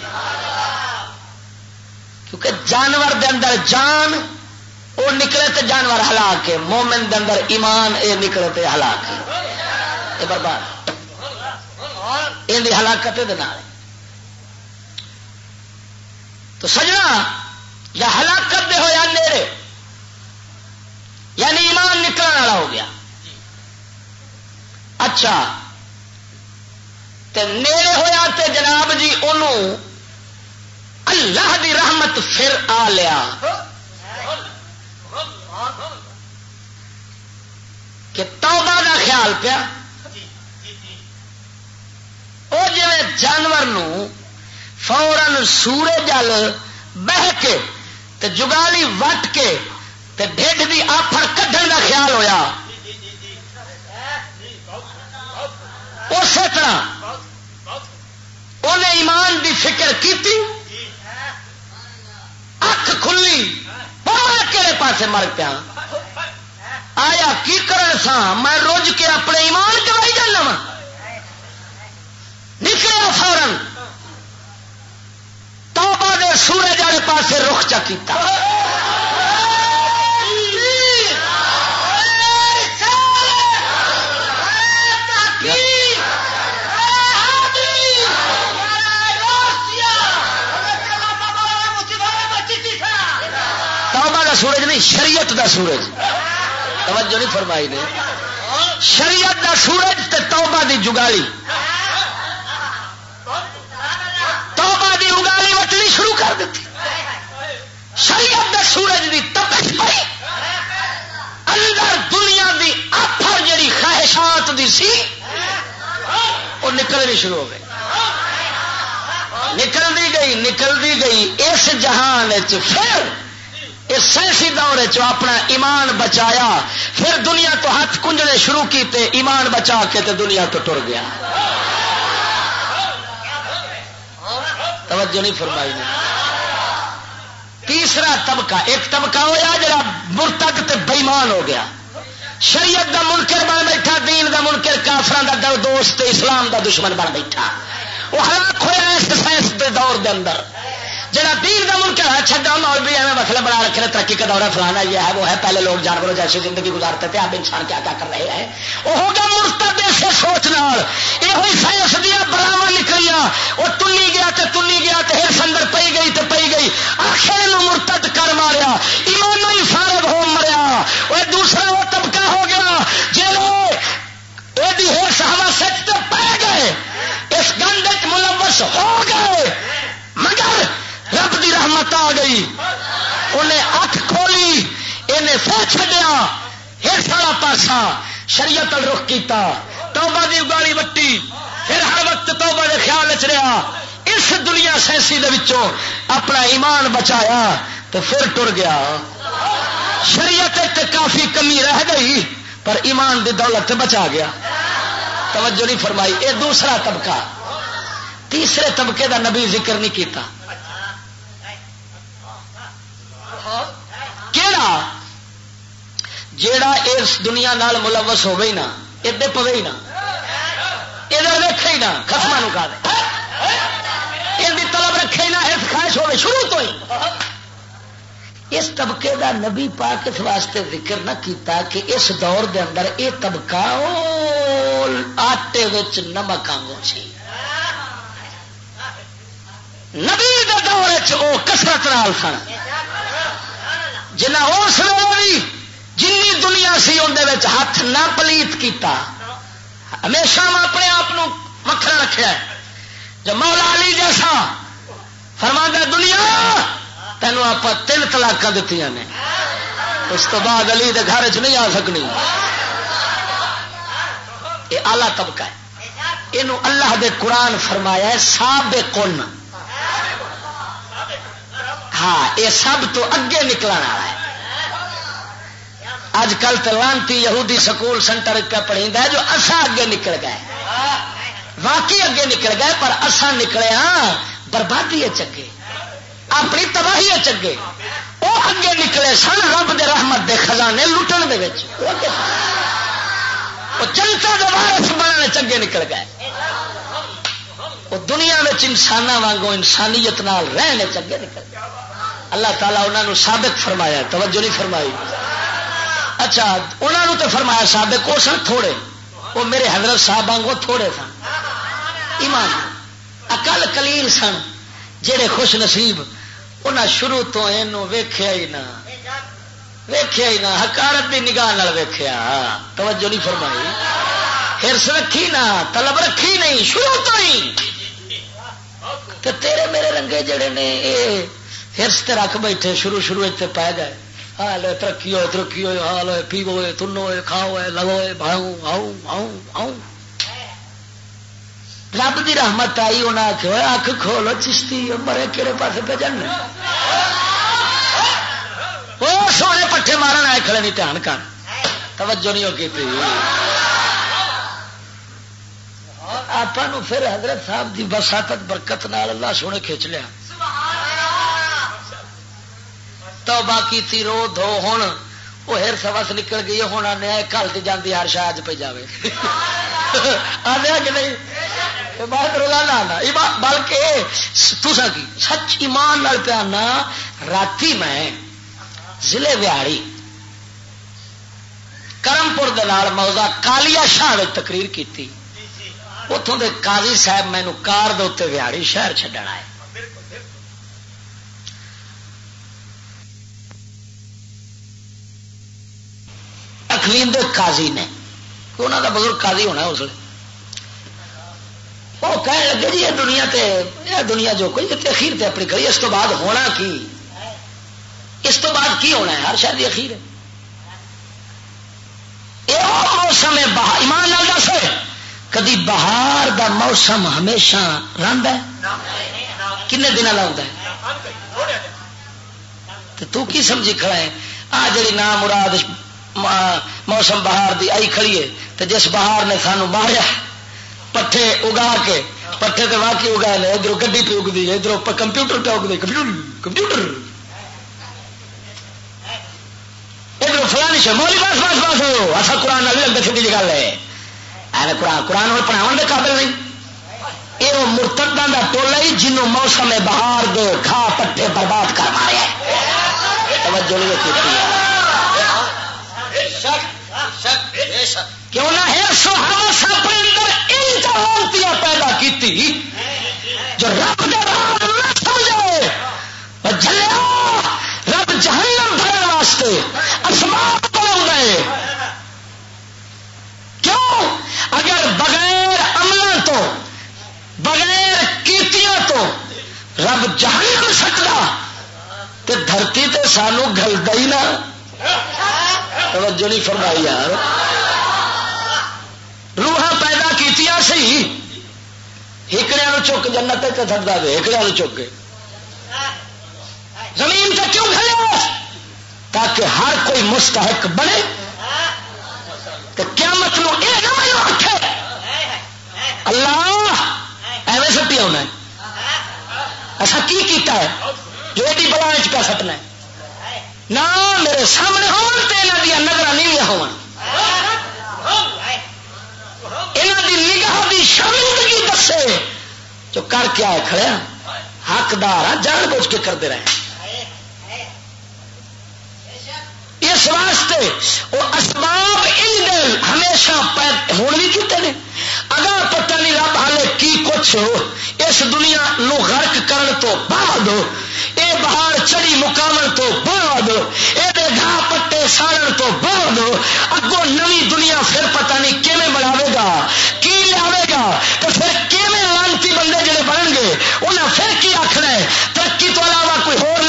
کیونکہ جانور دے اندر جان، وہ نکلے تے جانور ہلاک ہے۔ مومن دے اندر ایمان، اے نکلے تے ہلاک ہے۔ یہ برباد۔ یہ ہلاکت تو سجنا، یا ہلاکت دے ہو یا نیڑے یعنی ایمان نکلنے والا ہو گیا۔ اچھا۔ تے نیڑے ہویا تے جناب جی انہوں اللہ دی رحمت پھر آ لیا۔ کہ توبہ دا خیال پیا۔ وہ جی جانور فورن سورج جل بہ کے تے جگالی وٹ کے تے دی آفر کھن دا خیال ہویا۔ اسی طرح انہیں ایمان دی فکر کی اکھ کھلی بڑا کہڑے پاسے مر پیا۔ آیا کی کرن سا میں روز کے اپنے ایمان کرائی جانا وا۔ نکلے فورن توبہ دے سورج والے پاسے رخ چا کیتا۔ سورج نہیں، شریعت دا سورج۔ توجہ نہیں فرمائی نے۔ شریعت دا سورج تے توبہ دی جگالی۔ توبہ دی اگالی وٹنی شروع کر دیتی۔ شریعت دا سورج دی تپش پئی اندر دنیا دی آفر جڑی خواہشات دی سی، وہ نکلنی شروع ہو گئی۔ نکلتی گئی نکلتی گئی۔ اس جہان پھر اس سائنسی دور چ اپنا ایمان بچایا، پھر دنیا تو ہاتھ کنجنے شروع کیتے، ایمان بچا کے تے دنیا تو ٹر گیا۔ توجہ نہیں فرمائی نے۔ تیسرا طبقہ، ایک طبقہ ہوا جا مرتد تے بےمان ہو گیا۔ شریعت دا منکر بن بیٹھا، دین دا منکر کافران دا دوست، اسلام دا دشمن بن بیٹھا۔ وہ ہلاک ہوا اس سائنس دے دور دے اندر۔ جہاں دین کا ملک ہے ہاں، چڈا مول بھی ایویں مسئلہ بنا رکھے ترقی کا دورہ فلانا یہ ہے، وہ ہے، پہلے لوگ جانوروں جیسی زندگی گزارتے تھے، اب انسان کیا کیا کر رہے ہیں؟ وہ ہوگا مرتد اسے سوچ نال یہ ہوئی سائنس دیا براوا نکلیاں، وہ تلی گیا تو تلی گیا تو ہر سندر پی گئی تو پی گئی، آخر مرتد کر ماریا ایمان ہی فارغ ہو مریا۔ وہ دوسرا وہ طبقہ ہو گیا جی ہوا سچ تو پی گئے، اس گند ملوث ہو گئے۔ مگر رب دی رحمت آ گئی۔ انہیں اکھ کھولی انہیں سہ چڈیا پھر سارا پاسا شریعت رخ کیتا۔ توبہ دی اگالی وٹی، پھر ہر وقت توبہ دے خیال چ رہا اس دنیا سینسی وچوں اپنا ایمان بچایا تو پھر ٹر گیا۔ شریعت کافی کمی رہ گئی، پر ایمان دی دولت بچا گیا۔ توجہ نہیں فرمائی یہ دوسرا طبقہ۔ تیسرے طبقے دا نبی ذکر نہیں کیتا۔ کیڑا جیڑا اس دنیا نال ملوث ہو گئی نا ادے پوے ہی نا ادھر ویکے ہی نا خسما کا یہ طلب رکھے نا اس خواہش ہوگی شروع تو ہی اس طبقے دا نبی پاک اس واسطے ذکر نہ کیتا کہ اس دور دے اندر یہ طبقہ آٹے نمک آنگوں سی نبی دے دور چ کسرت نال سن جنا اس بھی جن دنیا سی اندر ہاتھ نہ پلیت کیتا، ہمیشہ میں اپنے آپ وکرا رکھا جو مولا علی جیسا فرما دنیا، تینوں آپ تین تلاک دیتی نے۔ اس تو بعد علی دے گھر چ نہیں آ سکنی۔ یہ آلہ طبقہ ہے۔ یہ اللہ دے قرآن فرمایا ہے ساب کن ہاں یہ سب تو اگے نکلنا والا ہے۔ اج کل تو لانتی یہودی سکول سینٹر کا پڑھی ہے جو اصا اگے نکل گئے۔ واقعی اگے نکل گئے، پر اصا نکلے ہاں بربادی چگے اپنی تباہی چگے وہ اگے نکلے سن رب دے رحمت دے خزانے لٹن دے وہ چلتا وارس بننے چگے نکل گئے۔ وہ دنیا میں انسان انسانیت نال رہنے چگے نکل گئے۔ اللہ تعالیٰ انہوں ثابت فرمایا توجہ نہیں فرمائی۔ اچھا انہوں نے تو فرمایا سابق وہ سن تھوڑے۔ وہ میرے حضرت صاحب وہ تھوڑے سن۔ ایمان۔ اکل کلیل سن جہے خوش نصیب۔ انہیں شروع تو یہ ویخیا ہی نہ۔ ویخیا ہی نہ حکارت کی نگاہ ویخیا توجہ نہیں فرمائی۔ ہرس رکھی نہ، طلب رکھی نہیں، شروع تو ہی تیرے میرے رنگے جڑے نے یہ ہرس رکھ بیٹھے، شروع شروع پی گئے۔ حال ترقی ہوئے ترقی ہوئے، حال ہوئے پیو ہوئے تنو ہوئے، کھاؤ ہوئے لگو ہوئے بھاؤ آؤ آؤ آؤ رب دی رحمت آئی انہیں آخر اکھ کھولو چشتی، مرے کہڑے پاس پہ وہ سونے پٹھے مارن آئے، کھڑے نہیں، دھیان کر۔ توجہ نہیں ہوگی تھی آپ پھر حضرت صاحب دی بساطت برکت نال اللہ سونے کھچ لیا۔ تو باقی تھی رو دھو ہوں وہ ہر سوس نکل گئی ہوں آنے کل تی جاتی ہر شاید پہ جائے آدھا کہ نہیں؟ بلکہ تسا کی سچ ایمان نال پیانا رات میں ضلع وہاڑی کرمپور موزا کالیا شاہ تقریر کی اتوں کے قاضی صاحب مینو کار دے وہاڑی شہر چڈن آئے۔ اخلیم دے قاضی نے۔ کہ انہوں کا بزرگ قاضی ہونا اس لیے وہ کہنے لگے جی یہ دنیا تے، یہ دنیا جو کوئی تے اخیر تے اپنی کری، اس تو بعد ہونا کی؟ اس تو بعد کی ہونا ہے؟ ہر شاید اخیر ہے۔ یہ موسم ہے بہار ایمان لال دس کدی بہار دا موسم ہمیشہ رنگ ہے؟ کن دن لا تو کی سمجھی کھڑا ہے؟ آ جڑی نام مراد موسم بہار دی آئی کھڑی ہے تو جس بہار نے سانو ماریا، پٹھے اگا کے، پٹھے تو واقعی اگا لے ادھر گڈی پہ اگتی ہے ادھر کمپیوٹر پہ اگتے کمپیوٹر کمپیوٹر۔ ادھر فلانی سے مولی بس بس بس، ہو۔ اصا قرآن بھی لگتا چھوٹی جی گل ہے۔ ایویں قرآن قرآن میں پڑھاؤ کے قابل نہیں۔ یہ وہ مرتدہ کا ٹولا ہی جنوں موسم بہار دے کھا پٹھے برباد کر مارے توجہ نہیں کی کیوں نہ ہرس اپنے اندر پیدا کی جو رب دے راہ نہ سمجھے۔ جلیا رب جہنم بھرنے واسطے اسمان بنا کیوں؟ اگر بغیر عمل تو، بغیر کیتیاں تو رب جہنم سکتا تو دھرتی تے سانو گلتا ہی نہ۔ توجہ نہیں فرمائی یار۔ روح پیدا کی سی ہکڑیا چک جنت چڑھتا دے ہکڑیا چک۔ کے زمین سے کیوں کھلے؟ تاکہ ہر کوئی مستحق بنے۔ تو کیا مطلب یہ نہ اللہ، ایویں سٹی ہونا ایسا کی کیتا ہے؟ جو ایڈی بلا چکا سٹنا ہے۔ نہ میرے سامنے دیا نظر نہیں دی نگاہ کی شرمندگی دسے جو کر کے آئے کھڑے حقدار جان بوجھ کے کرتے رہے اس واسطے وہ اسباب ان ہمیشہ ہوں بھی کیتے ہیں اگر پتہ نہیں رب ہالے کی کچھ اس دنیا نو غرق کرن تو بعد، اے بہار چڑی مکاون تو بعد یہ گاہ پٹے ساڑن تو بعد، اگوں نوی دنیا پھر پتہ نہیں کیویں بناوے گا، کی لیا گا تو پھر کیویں لانتی بندے جڑے بنن گے انہیں پھر کی آخر ہے؟ ترقی تو علاوہ کوئی ہور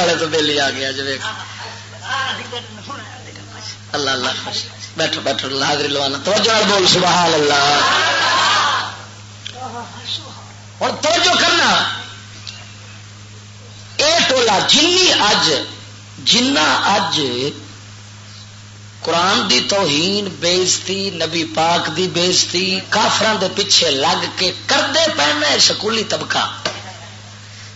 والے تو بہلی آ گیا جی اللہ اللہ بیٹھو بیٹھو حاضری لوانا۔ توجہ بول، سبحان اللہ۔ ہوں توجہ کرنا۔ اے ٹولا، جنی اج جنا اج قرآن دی توہین، بےزتی، نبی پاک دی بےزتی کافران دے پیچھے لگ کے کرتے پہنا سکولی طبقہ۔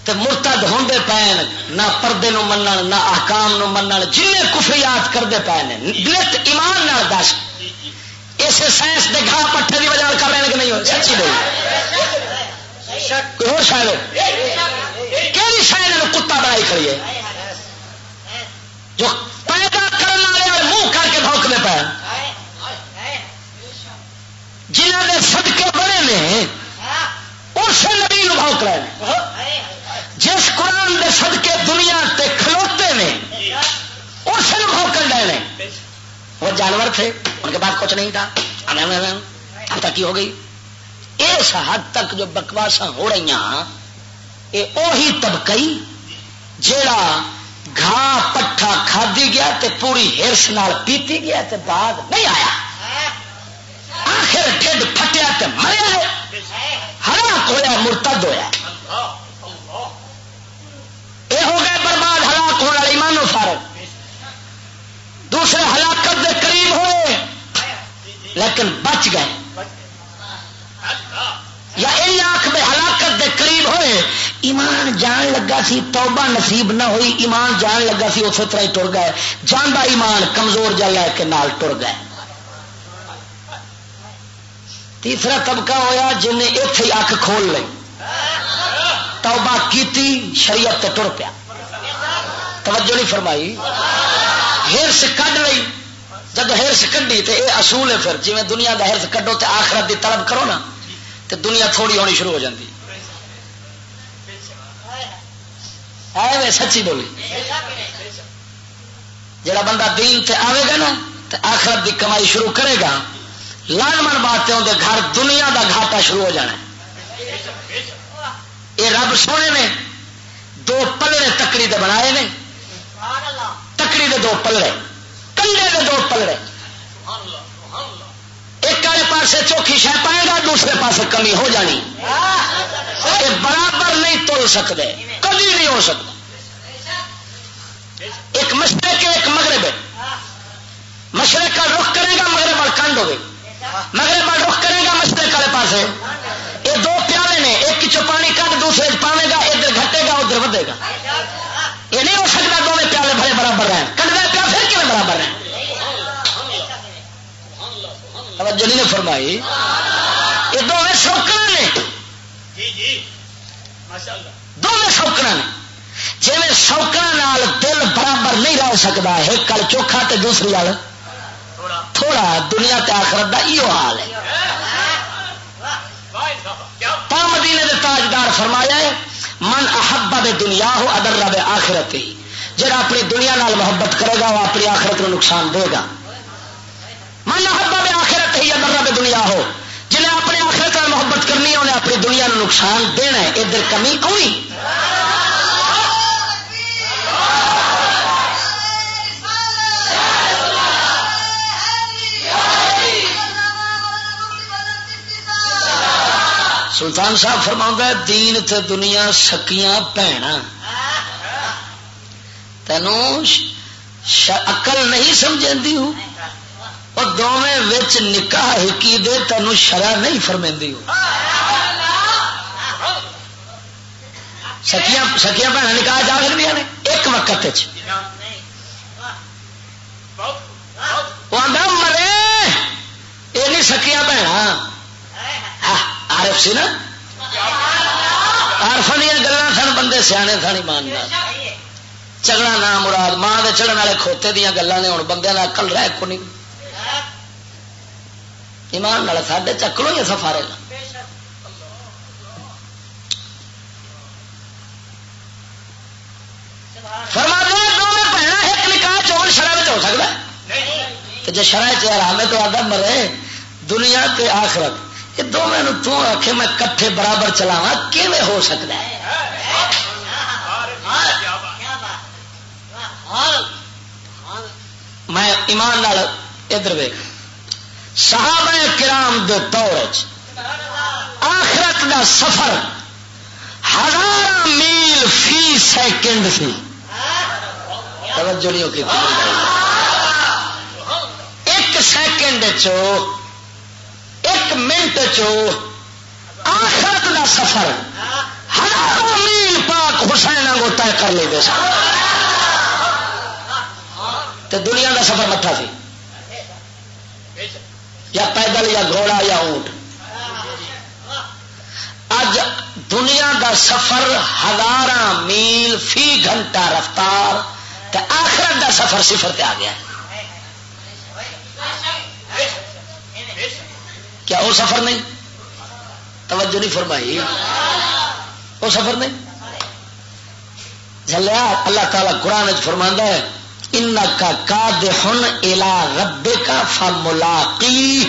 تے مرتد ہوں پے نہ پردے نو منن، نہ احکام نو منن جن کفریات کرتے پے بلت ایمان نال دس۔ اس سائنس کے گھا پٹھے کی وجہ کر رہے ہیں کہ نہیں ہو سچی بول کوئی اور شاید کہڑی شاید کتا بنائی کھڑی ہے؟ جو پیدا کرنے والے اور منہ کر کے بھوکنے پے جنہ کے سدکے بڑے نے، اس نبی بھوک رہے ہیں۔ جس قرآن دے صدقے دنیا تے کھلوتے نے اس بھوکن ڈے وہ جانور تھے، ان کے پاس کچھ نہیں تھا۔ اب تک ہو گئی۔ اس حد تک جو بکواسا ہو رہی یہ وہی طبقی جیڑا گھا پٹھا کھدی گیا تے پوری ہرس نال پیتی گیا تے بعد نہیں آیا۔ آخر ڈھڈ پھٹیا تے مریا ہلاک ہوا مرتد ہوا ہو گئے، برباد ہلاک ہونے والی مانو فارغ دوسرے ہلاکت کے قریب ہوئے، لیکن بچ گئے۔ یا یہ آخ میں ہلاکت کے قریب ہوئے، ایمان جان لگا سی، توبہ نصیب نہ ہوئی، ایمان جان لگا سی، اسی طرح ہی ٹر گئے۔ جانا ایمان کمزور جا لے کے نال ٹر گئے۔ تیسرا طبقہ ہویا جن نے اتے اک کھول لی توبہ کیتی، شریعت تے ٹر پیا۔ توجہ نہیں فرمائی۔ ہرس کڈ لی جب ہرس کڈی تو یہ اصول ہے پھر۔ جی دنیا کا ہرس کڈو تو آخرت کی طلب کرو نا تو دنیا تھوڑی ہونی شروع ہو جاتی ہے سچی بولی۔ جڑا بندہ دین تے آئے گا نا تو آخرت کی کمائی شروع کرے گا لال من بات گھر دنیا دا گھاٹا شروع ہو جانا یہ رب سونے نے دو پلڑے تکڑی دے بنائے نے۔ تکڑی دے دو پلڑے کنڈے دے دو پلڑے ایک والے پاسے چوکھی شہ پائے گا، دوسرے پاسے کمی ہو جانی۔ یہ برابر نہیں تل سکتے، کبھی نہیں ہو سکتا ایک مشرق ایک مغرب مشرق کا رخ کرے گا، مغرب اور کنڈ ہوگی۔ مغرب اور رخ کرے گا، مشرق والے پاسے۔ یہ دو نے ایک چو پانی کٹ دوسرے پاوے گا ادھر گھٹے گا ادھر ودے گا۔ یہ نہیں ہو سکتا دونوں پیالے بڑے برابر رہے کٹنا پیا پھر کیوں برابر رہے جلی نے فرمائی؟ یہ دونوں سوکنا نے۔ دونوں سوکنا نے۔ جی سوکنا دل برابر نہیں رہ سکتا ایک کل چوکھا تے دوسری گل تھوڑا۔ دنیا تے آخرت کا یہ حال ہے۔ مدینے دے تاجدار فرمایا ہے، من احبا بے دنیا ہو ادر رب آخرت ہی جہاں اپنی دنیا نال محبت کرے گا، وہ اپنی آخرت کو نقصان دے گا۔ من احبا بے آخرت ہی ادر رب دنیا ہو جنہیں اپنی آخرت محبت کرنی ہے، انہیں اپنی دنیا نو نقصان دینا ہے۔ ادھر کمی کوئی؟ سلطان صاحب فرما دین تے دنیا سکیاں بھن تینوں اقل نہیں سمجھ اور دونوں وچ نکاح ہکی دے تینوں شرح نہیں فرمے سکیاں سکیاں بھن نکاح جا سکتی نے ایک وقت مرے! یہ نہیں سکیاں بھن عارف سی نا۔ آرفا دیا گلان سن، بندے سیانے سن ایماندار چگڑا نام مراد، ماں کے چڑھن والے کھوتے دیا گلان نے ہوں بندے کا اکل رہ کو نہیں۔ ایمان والا ساڈے چکلو ہی سفارے گا فرما دیا دونوں ایک نکاح چون شرح ہو سکتا ہے۔ جی شرح چرام تو آدھا مرے، دنیا تے آخرت۔ یہ دونوں تو آخ میں کٹھے برابر چلاوا کی ہو سکتا ہے؟ میں ایمان لال ادھر ویک صحابہ کرام دے دور آخرت کا سفر ہزار میل فی سیکنڈ سی۔ ایک سیکنڈ چو ایک منٹ چو آخرت کا سفر ہزاروں میل پاک حسین کو طے کر لے سن۔ دنیا کا سفر مٹھا سی۔ یا پیدل یا گھوڑا یا اونٹ۔ اج دنیا دا سفر ہزار میل فی گھنٹہ رفتار آخرت دا سفر صفر تے آ گیا۔ کیا وہ سفر نہیں؟ توجہ نہیں فرمائی۔ وہ سفر نہیں؟ جلیا، اللہ تعالیٰ قرآن فرما ہے ان کا کا دن الا ربے کا فملاقی۔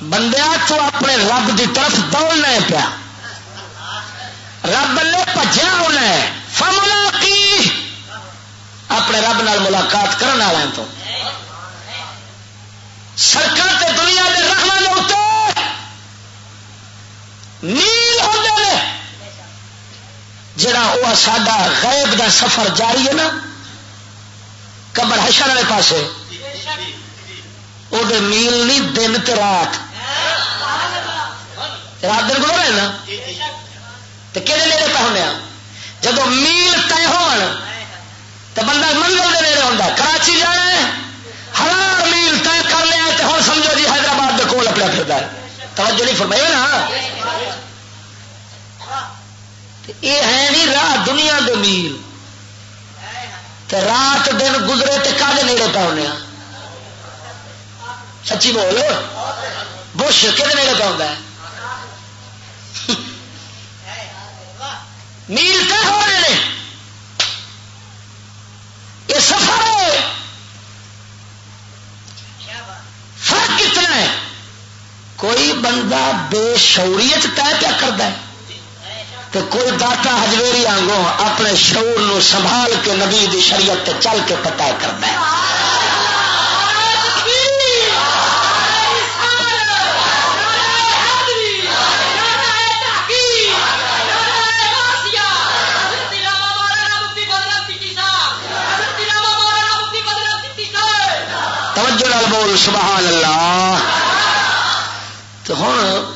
بندیا تو اپنے رب دی طرف دوڑنا پیا۔ رب لے پجیا ہونا ہے۔ فملاقی۔ اپنے رب نال ملاقات کرنے والے تو۔ سرکار تے دنیا کے رحم نیل ہوتے ہیں جڑا وہ ساڈا غیب دا سفر جاری ہے نا کمر حشر والے پاسے۔ وہ میل نہیں دن تو رات۔ رات دن کو رہنا تو کہ نیڑے پہ ہونے ہاں؟ جب میل طے ہو بندہ منگل کے نیڑے ہوتا کراچی جانا ہے ہزار میل طے کر لیا تو ہوں سمجھو جی حیدرآباد کے کول اپنا پھر توجہ نہیں فرمائی نا۔ یہ ہے نہیں راہ دنیا کے میل۔ رات دن گزرے تو کد نیڑے پاؤنے ہاں۔ سچی بول۔ بش کہ نیڑے پاؤں میل طے ہو رہے ہیں یہ سفر ہے فرق کتنا ہے کوئی بندہ بے شوریت طے پیا کرتا ہے کہ کوئی داتا ہجویری آنگوں اپنے شعور نو سنبھال کے نبی دی شریعت چل کے پتا کرنا ہے۔ بول، سبحان اللہ۔ تو ہوں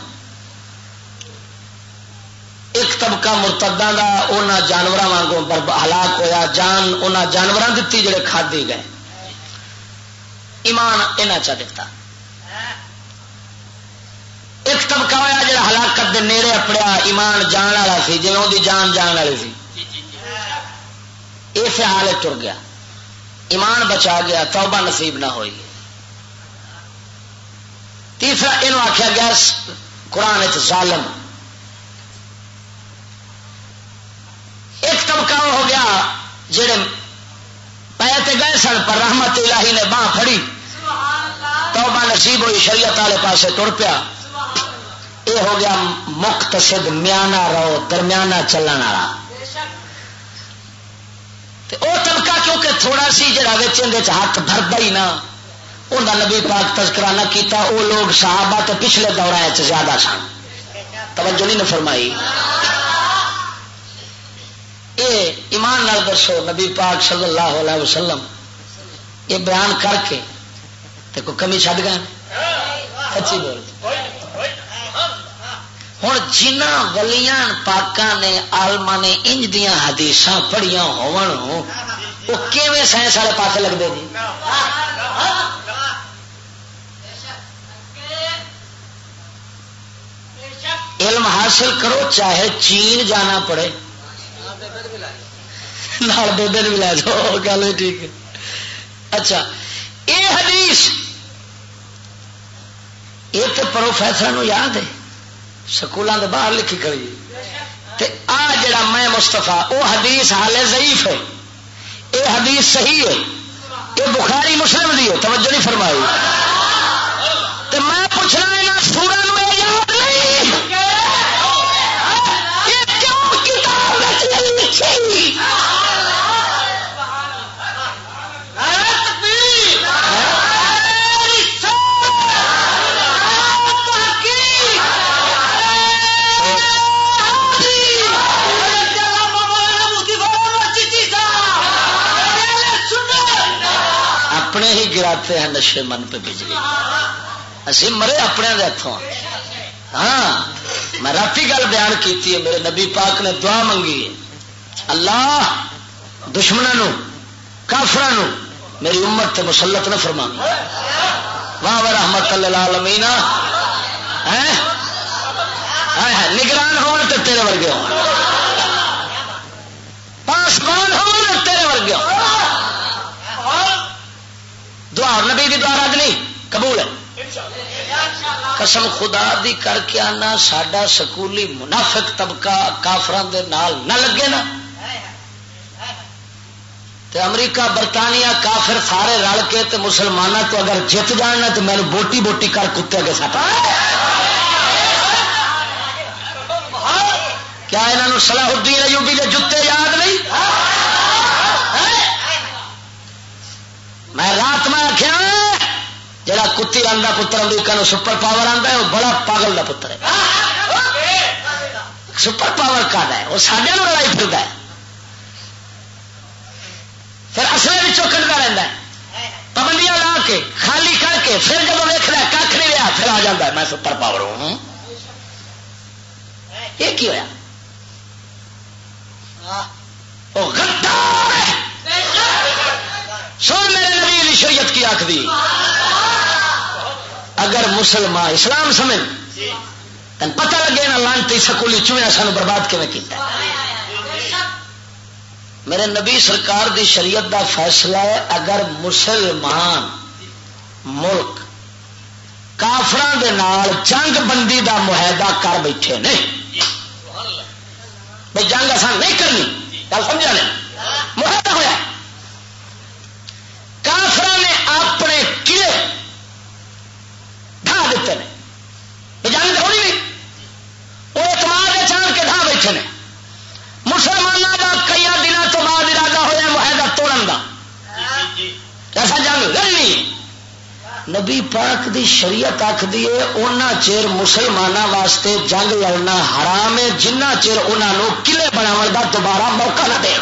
ایک طبقہ مرتدہ کا ان جانوروں واگوں ہلاک ہوا جان ان جانوروں دیتی جڑے کھادی گئے۔ ایمان یہاں چا دتا۔ ایک طبقہ ہوا جا ہلاکت کے نیڑے اپڑیا ایمان جان والا سی جی وہ جان جان والی سی۔ اس حال تر گیا۔ ایمان بچا گیا، توبہ نصیب نہ ہوئی۔ تیسرا یہ آخیا گیا قرآن ظالم۔ ایک طبقہ ہو گیا جڑے پے گئے سن پر رحمت الہی نے باہ پھڑی۔ توبہ نصیب ہوئی، شریعت والے پاسے تر پیا۔ یہ ہو گیا مختصد میانا رو، درمیانہ چلن والا۔ وہ طبقہ کیونکہ تھوڑا سی جڑا بچ ہاتھ بھرتا ہی نہ ان نبی پاک تذکرہ نہ کیتا وہ لوگ صحابہ تو پچھلے دوران زیادہ سن۔ توجہ نہیں فرمائی۔ اے ایمان نال دسو، نبی پاک صلی اللہ علیہ وسلم، یہ بیان کر کے تے کوئی کمی چڈ گئے؟ سچی بول۔ ہوں جنہ ولیاں پاکاں نے آلما نے انج دیا حدیث پڑھیا ہو سائنس والے پاس لگتے جی؟ علم حاصل کرو، چاہے چین جانا پڑے۔ بیبے بھی لے جاؤ گل ٹھیک ہے۔ اچھا یہ حدیث یہ تو پروفیسر یاد ہے سکولوں کے باہر لکھی کری آ جڑا میں مستفا وہ حدیث حال ضعیف ہے۔ یہ حدیث صحیح ہے۔ یہ بخاری مسلم دی ہے۔ توجہ نہیں فرمائی۔ تو میں پوچھنا اپنے ہی گراتے ہیں، نشے من پہ بجلی۔ اسی مرے اپنے ہاتھوں ہاں میں رات گل بیان کی میرے نبی پاک نے دعا منگی۔ ہے اللہ دشمنوں کافران میری امت تے مسلط نہ فرما۔ واہ واہ، رحمت اللہ مینا نگران ہو تیرے ورگے ہو پاسمان ہو تیرے ورگے ہو دعا نبی کی دعا رد نہیں قبول ہے؟ قسم خدا دی کر کے آنا سڈا سکولی منافق طبقہ کافران دے نال نہ لگے نا۔ تے امریکہ برطانیہ کافر سارے رل کے تے مسلمانوں تو اگر جیت جاننا تو میں بوٹی بوٹی کر کتے کے ساتھ کیا یہاں سلاح الدین ایوبی کے جتے یاد نہیں؟ میں رات میں آخیا جا کتی رنگ کا پتر، امریکہ سپر پاور آتا ہے، وہ بڑا پاگل کا پتر ہے۔ سپر پاور کا ہے؟ وہ سڈے لڑائی پھرتا ہے۔ پھر اصل کٹتا رہتا ہے۔ پابندیاں لا کے، خالی کر کے، پھر جب ویک کھ نہیں رہا پھر آ جاتا ہے، میں سپر پاور ہوں۔ یہ کی ہوا سو میرے نبی شریعت کی آخری اگر مسلمان اسلام سمجھ تین پتہ لگے نا لانتی سکولی چویا سانو برباد کیتا میرے نبی سرکار دی شریعت دا فیصلہ ہے، اگر مسلمان ملک کافران دے نال جنگ بندی دا معاہدہ کر بیٹھے نہیں بھائی جنگ آسان نہیں کرنی، گل سمجھا نہیں معاہدہ ہوا اپنے قلعے ڈھا دیتے ہیں۔ جنگ ہونی نہیں۔ وہ اعتماد چان کے ڈھا بیٹھے ہیں۔ مسلمانوں کا کئی دنوں تو بعد ارادہ ہوا معاہدہ توڑن کا ایسا جنگ لڑنی نبی پاک دی شریعت آخ دیے اونا چیر مسلمانوں واسطے جنگ لڑنا حرام ہے، جنہ چیر انہوں قلعے بناو کا دوبارہ موقع نہ دے۔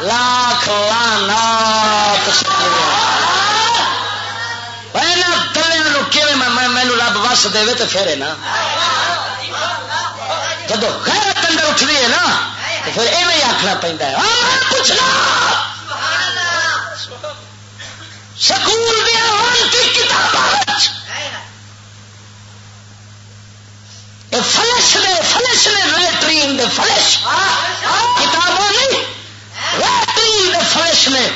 لاکھ لانا تلیا مینو رب وس دے تو پھر نا۔ جب خیر اندر اٹھتی ہے نا، تو پھر یہ آخنا پہنتا ہے۔ پوچھنا۔ سکول فلش نے فلش نے لیٹرین دے فلش۔ کتابوں نہیں۔ لیٹرین دے نے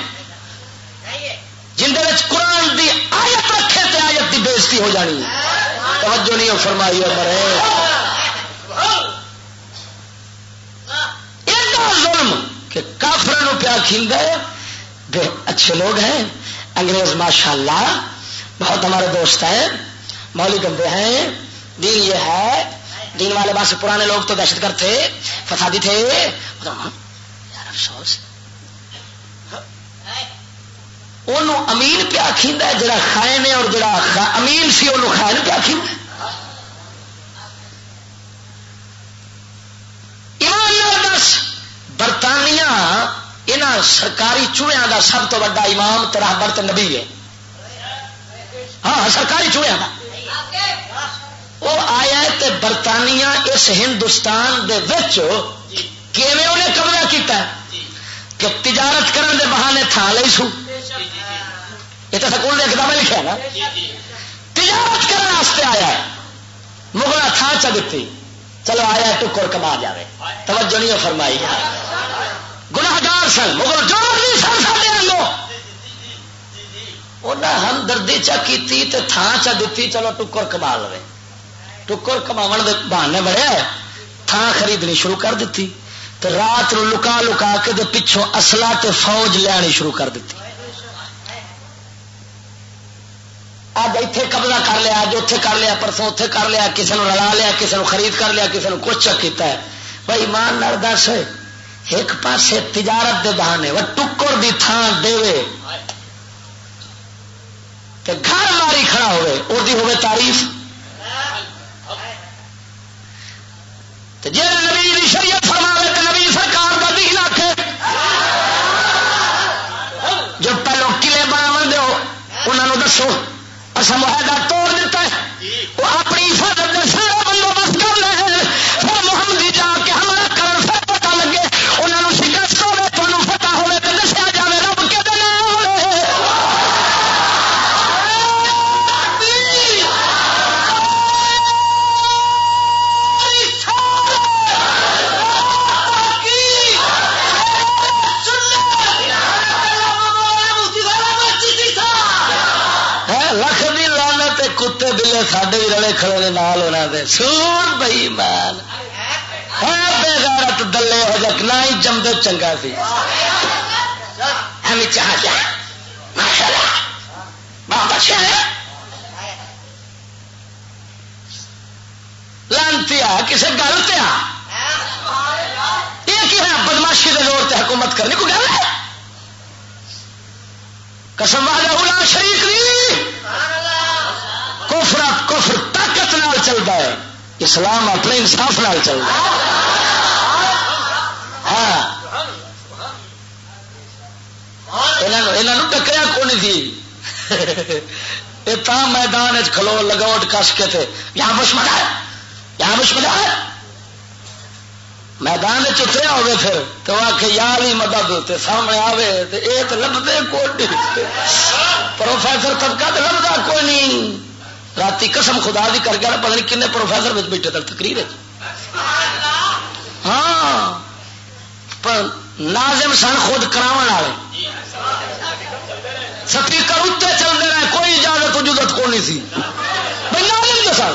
جن قرآن دی آیت رکھے تے آیت دی بےزتی ہو جانی توجہ نہیں فرمائی مرے۔ ظلم کہ کافر پیا کھیل گئے بے اچھے لوگ ہیں۔ انگریز ماشاء اللہ بہت ہمارے دوست ہیں۔ مولی گندے ہیں۔ دین یہ ہے۔ دین والے بس پرانے لوگ تو دہشت گرد تھے، فسادی تھے۔ یار افسوس امین پیا کھیندا ہے؟ جڑا خائن ہے اور جڑا امین سی وہ خائن پیا کھیندا ہے؟ دس، برطانیہ یہاں سرکاری چوڑیا کا سب تو وا امام ترابر نبی ہے۔ ہاں سرکاری چوڑیا کا وہ آیا تے برطانیہ اس ہندوستان دے وچ کیویں انہیں قبضہ کیتا ہے؟ کہ تجارت کرن دے بہانے تھا لئی سو۔ یہ تو سکول نے کتابیں لکھا نا۔ تجارت کرنے آیا ہے۔ مغل تھان چ دیتی چلو آیا ٹکر کما جائے توجہ نہیں فرمائی۔ گناگار سن۔ مغل جو بھی سن سارے انہیں ہمدردی چا کی تھان چا دیتی چلو ٹکر کما لو ٹکر کما بہانے بڑے تھان خریدنی شروع کر دیتی تو رات نو لکا لکا کے پچھوں اصلا تے فوج لیا شروع کر دیتی۔ اب اتے قبضہ کر لیا اج اتے کر لیا، پرسوں اتے کر لیا کسی نے رلا لیا کسی نے خرید کر لیا کسی نے کچھ کیتا ہے۔ بھائی مان نر دس، ایک پاسے تجارت دے بہانے، وہ ٹکر دی تھان دے گھر ماری کھڑا ہوئے اور دی ہوئے تعریف چنگا سی ہمیں چاہ جا۔ ماشاء اللہ بہت اچھا ہے لانتی آ کسی گل پہ آ۔ یہ کیا بدماشی کے زور سے حکومت کرنے کو گل ہے؟ قسم والا اولا شریف نہیں کفر کفر طاقت نال چلتا ہے۔ اسلام اپنے انصاف نال چلتا ہے۔ ٹکریا یہ تا میدان کھلو لگاوٹ کس کے تھے یہاں بش ملا ہے یہاں بش ملا ہے میدان چتریا ہوگے پھر تو آ کے یار ہی مدد ہوتے سامنے آوے تو یہ تو لبتے کوئی پروفیسر طبقہ تو لبتا کوئی نہیں۔ رات قسم خدا دی کر گیا، پتہ نہیں کنے پروفیسر بیٹھے تک تقریر ہاں پر ناظم سن خود کرا والے۔ سپیکر اتنے چلتے رہے، کوئی اجازت اجازت کو نہیں سی۔ بھائی ناظم تو سن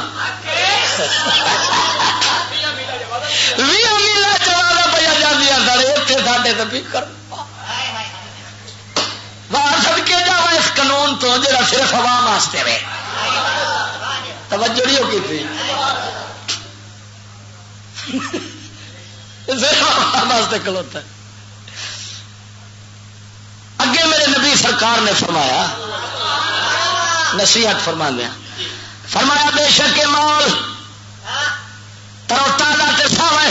میلا چلا پہ جانا سر اتنے ساڈے سپیکر۔ باہر سد جا اس قانون تو جا صرف عوام واسطے رہے توجہ نہیں ہوگی تھی۔ صرف عوام واسطے کلوتا اگے میرے نبی سرکار نے فرمایا، نصیحت فرما دیا فرمایا، بے شک مال تروتا تے ساوا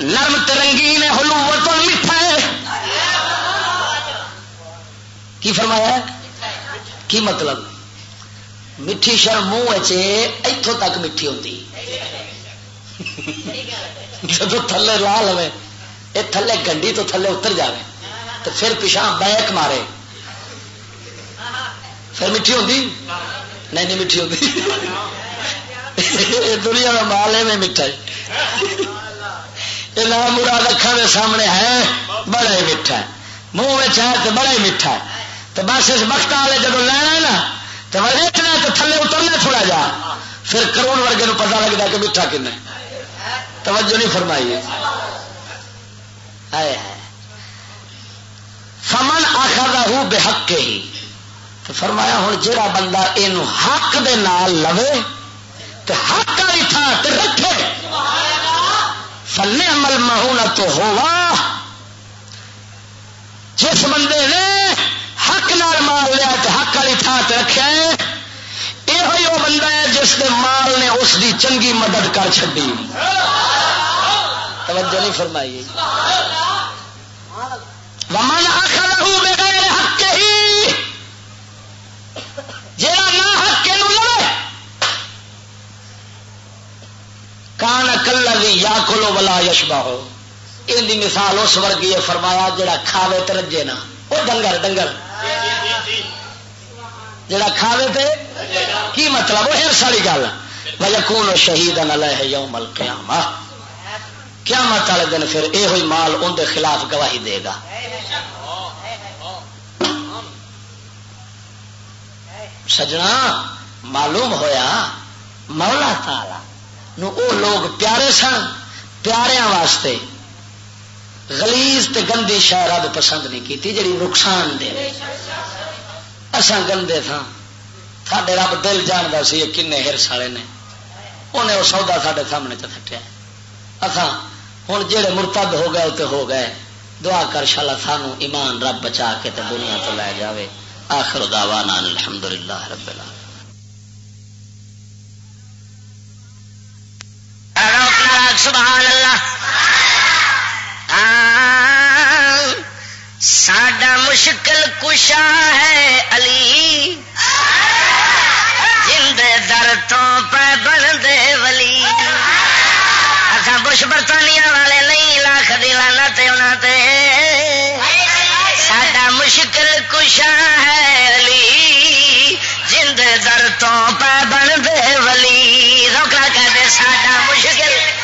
نرم ترنگین ہلو تو میٹھا ہے۔ کی فرمایا؟ کی مطلب؟ میٹھی شر منہ اتوں تک میٹھی ہوتی جب تھلے لا لو یہ تھلے گنڈی تو تھلے اتر جائے تو پھر پچھا بیک مارے۔ پھر میٹھی ہوتی نہیں نہیں میٹھی ہوتی دنیا کا مال ہے۔ میٹھا یہ نام مراد اکھان کے سامنے ہے، بڑا ہی میٹھا ہے۔ منہ میں ہے تو بڑا ہی میٹھا ہے۔ تو بس اس وقت والے جب لینا ہے نا، تو ویچنا تو تھلے اترنا تھوڑا جا۔ پھر کروڑ ورگے نو پتا لگتا کہ میٹھا کن توجہ نہیں فرمائی فمن ہوں بے حق ہی تو فرمایا ہوں جہاں بندہ یہ حق دے نال لوے تو حق والی تھان رکھے۔ فلے عمل مہونا تو ہوا جس بندے نے حق نال مال لیا تو حق والی تھان سے رکھا ہے یہ وہ بندہ ہے جس کے مال نے اس کی چنگی مدد کر چی توجہ نہیں فرمائی۔ ومن آخر بغیر حق ہی جا نہ حق کے لڑے کان کلر یا کلو بلا یشبا ہو۔ یہ مثال اس ورگی ہے، فرمایا جڑا کھاوے تو رجے نا وہ ڈنگر ڈنگر۔ جڑا کھاوے تے، کی مطلب؟ وہ ہر ساری گل۔ بھائی شہید نہ یوم القیامہ کیا مت والے دن پھر یہ ہوئی مال اندر خلاف گواہی دے گا۔ سجنا، معلوم ہویا، مولا تالا نو او لوگ پیارے سن پیاریا واسطے۔ غلیظ تے گندی شہر اب پسند نہیں کی جی نقصان دے۔ اسان گندے تھا ساڈے رب دل جانتا سی کن ہرس والے نے۔ انہیں وہ سودا سارے سامنے چٹیا اسان ہوں جہے مرتد ہو گئے تو ہو گئے۔ دعا کر شالا سانو ایمان رب بچا کے تے دنیا تو لے جاوے۔ آخر دعوانا الحمدللہ رب العالمین۔ سبحان اللہ۔ ساڈا مشکل کشا ہے علی۔ جندے در تو پہ بن دے ولی۔ اچھا بش برطانیہ والے نہیں، لاکھ دلانا تے انہاں تے۔ ساڈا مشکل کشا ہے علی۔ جند در تو پہ بن دے ولی۔ روکا کر دے، ساڈا مشکل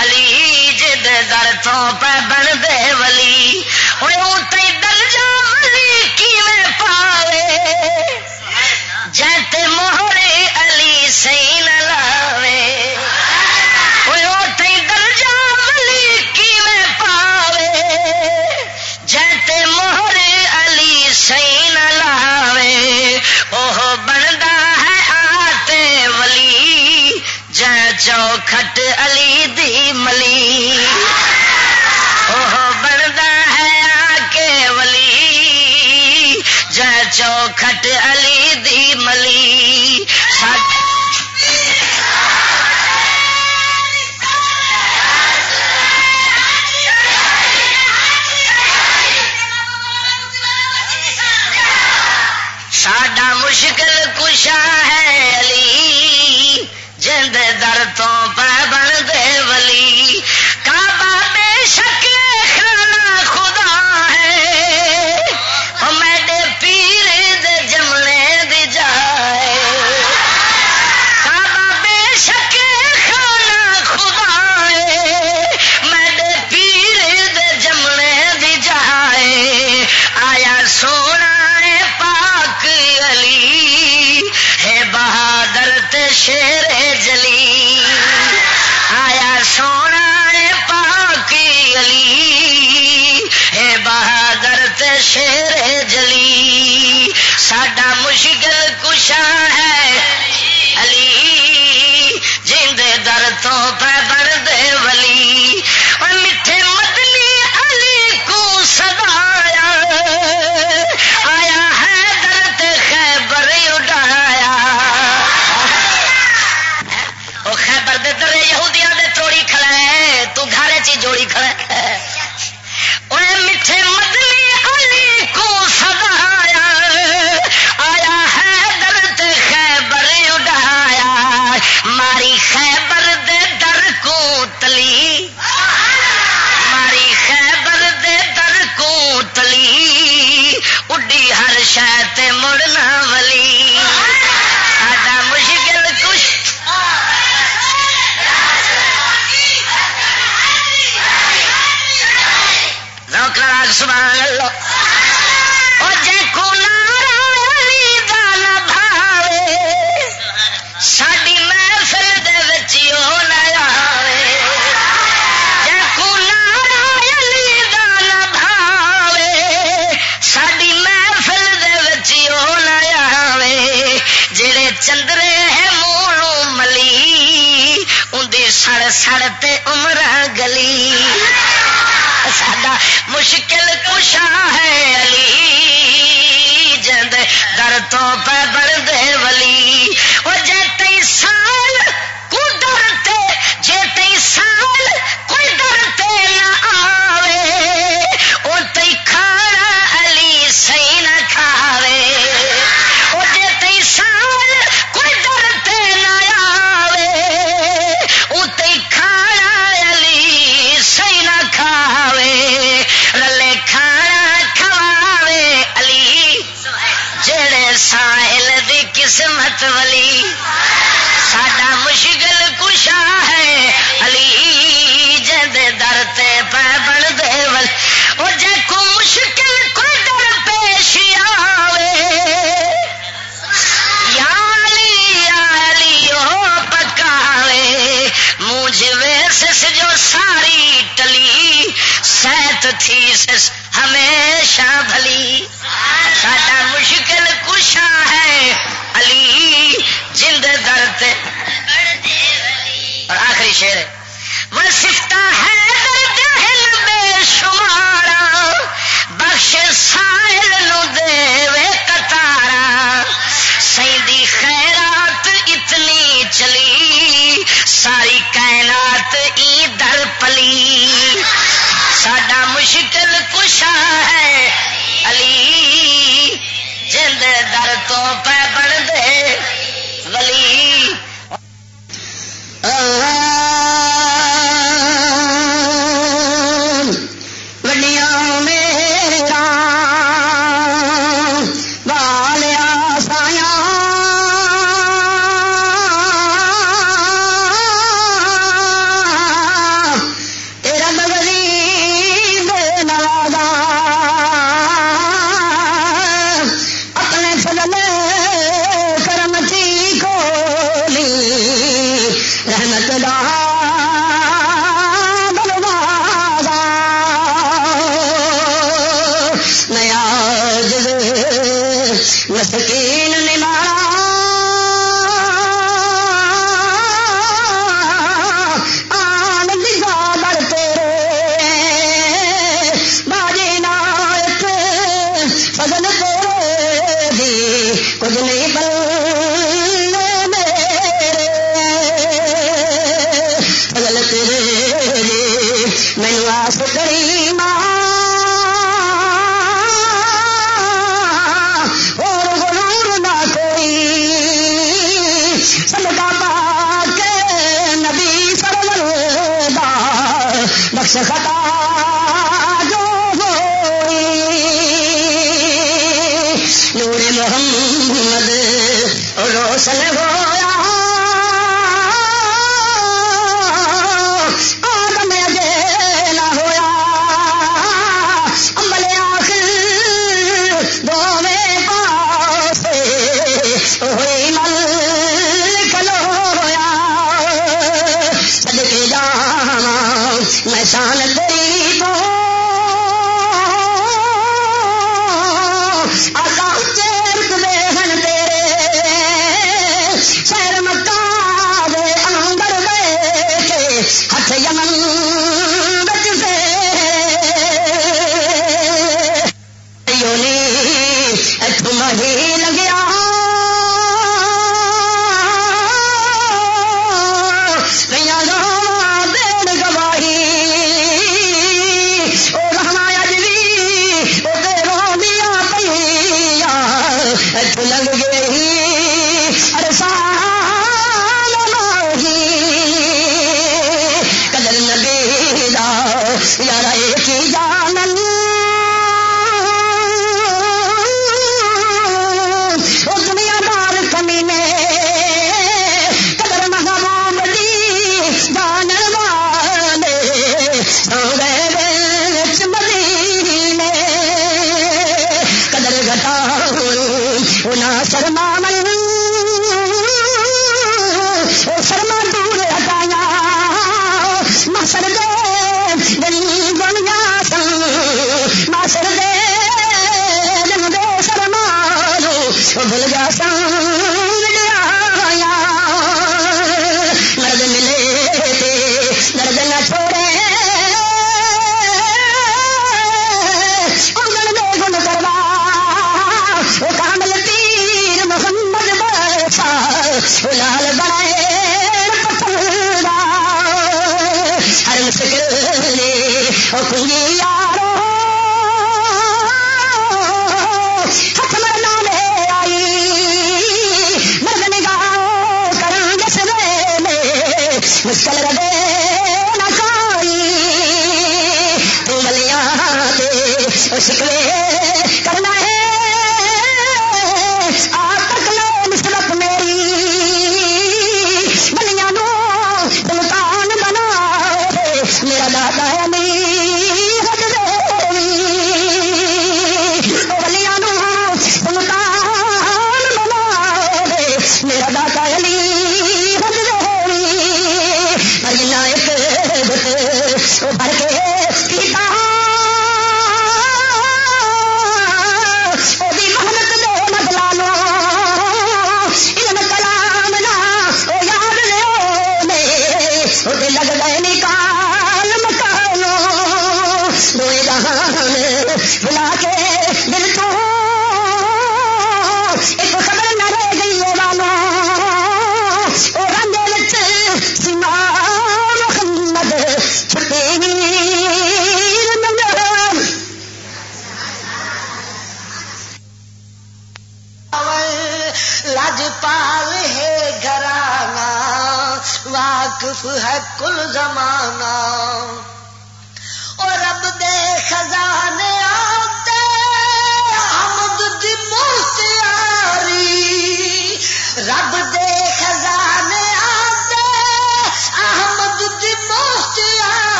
علی جد در تو پہ بن دے ولی۔ اونٹی درجہ ولی کیویں پاوے جت مہر علی سی نہ لاوے علی دی ملی۔ وہ بنتا ہے آ کے ولی۔ جا چوکھٹ علی دی ملی۔ ساڈا مشکل کشا ہے علی۔ دے در تو پہ بن دے ولی کعبہ بے شک شیر جلی ساڈا مشکل کشا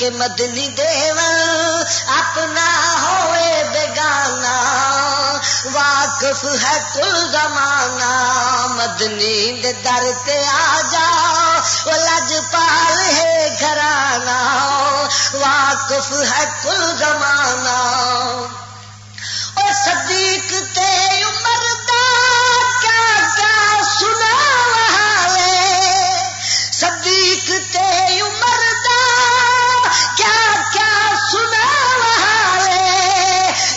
کے مدنی دیو اپنا ہوئے بیگانا واقف ہے کل زمانہ، مدنی دے در تے آ جا، وہ لج پال ہے گھرانا واقف ہے کل زمانہ۔ اور صدیق تے عمر دا کیا کیا سنا؟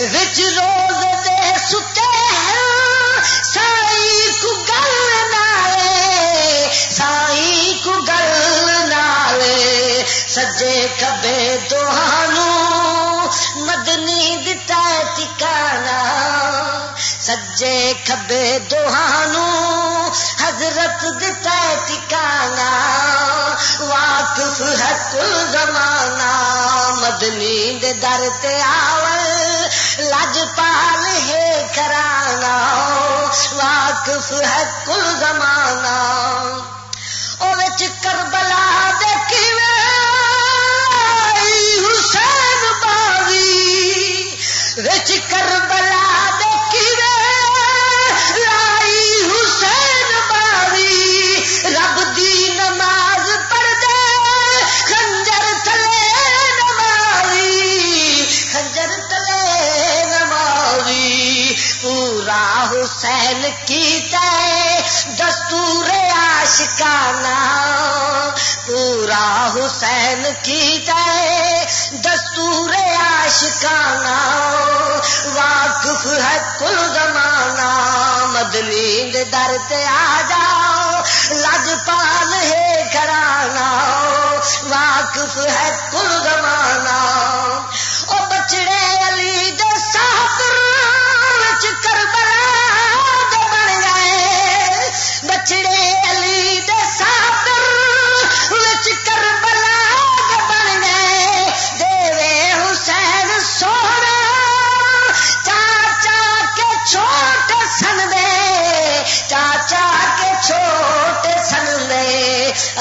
وچ روز دے ستے ہیں، سائی کو گل نالے، سائی کو گل نالے، سجے کبے دوہانو، مدنی دتا ٹکانا سجے کبے دوہانو حضرت دتا ٹکانا واقف ہے کل زمانہ، مدنی دے در تے آول، لج پال ہے کرانا واقف ہے کل زمانہ۔ او وچ کربلا دے کیویں؟ حسین باوی، وچ کربلا دے پورا حسین کی تے دستور آشکانا پورا حسین کی تے دستور آشکانا واقف ہے کل زمانہ۔ مدنی در تے آ جاؤ۔ لج پال ہے کرانا واقف ہے کل زمانہ۔ او بچڑے علی دے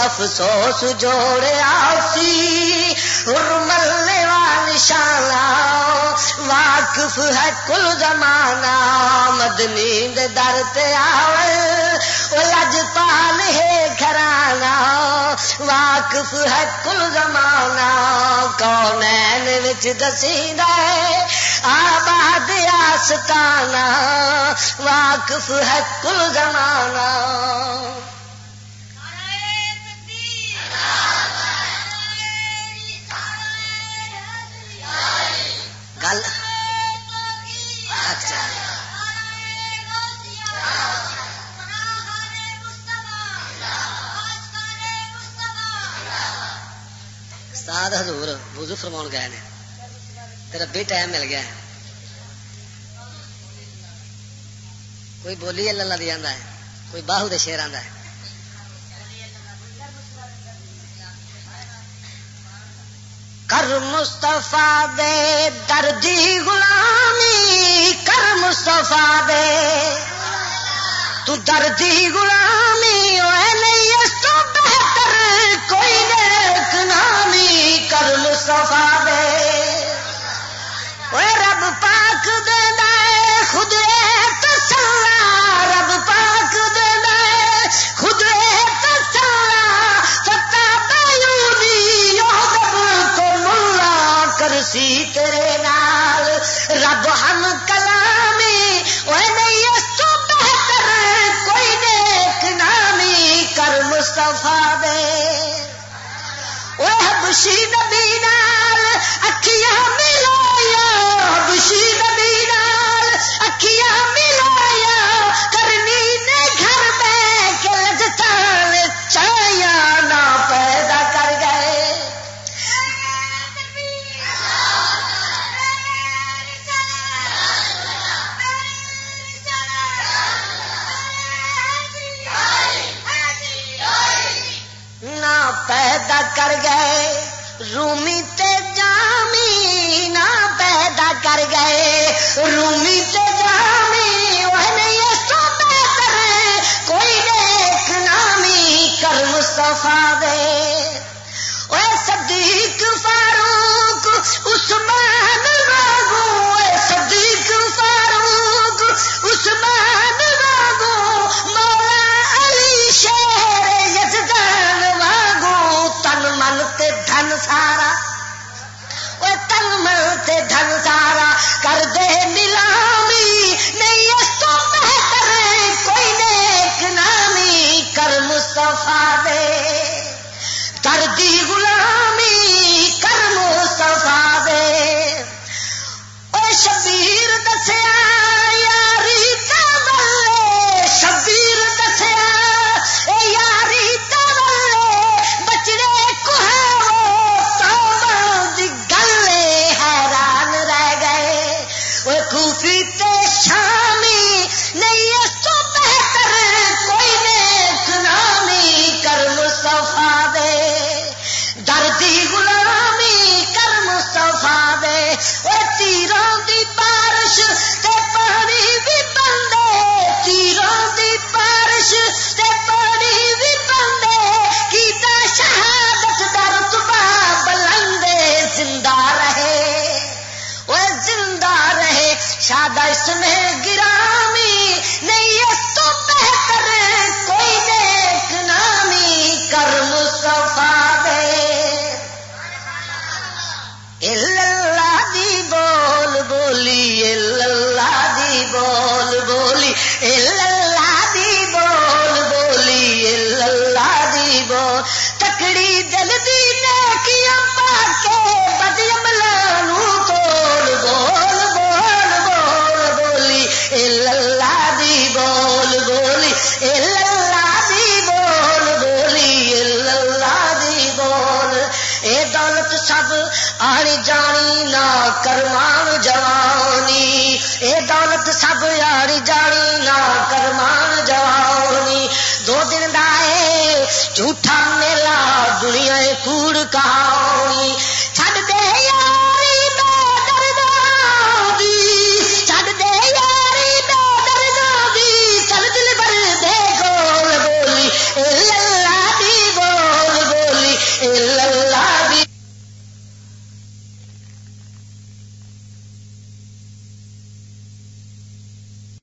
افسوس جوڑے آسی ملنے والی واقف ہے کل زمانہ، مدنی در تے آوے لج پال ہے گھرانا واقف ہے کل زمانہ کونین وچ دسی دے آباد آستانہ، واقف ہے کل زمانہ۔ گل استاد حضور وضو فرما گئے نے۔ تیرا بھی ٹائم مل گیا ہے۔ کوئی بولی اللہ دی آندا ہے، کوئی باہو دے شیر آندا ہے۔ کر مستفا دے دردی غلامی، کر مستفا دے۔ تو دردی غلامی اے نہیں، اس تو بہتر کوئی نیک نامی، کر مستفا دے۔ اے رب پاک دے دے، خود اے تسلا رب پاک سی تیرے نال، رب ہم کلامی وہ نہیں اس تو بہتر کوئی دیکھ نامی کر مستفا دے۔ وہ حبشی نبی نال اکھیاں ملایا، حبشی نبی نال اکھیاں ملایا۔ پیدا کر گئے۔ رومی تے جامی نہ پیدا کر گئے۔ رومی تے جامی وہ نہیں سو بہتر کوئی دیکھ نامی کر مصطفیٰ دے۔ اے صدیق فاطمہ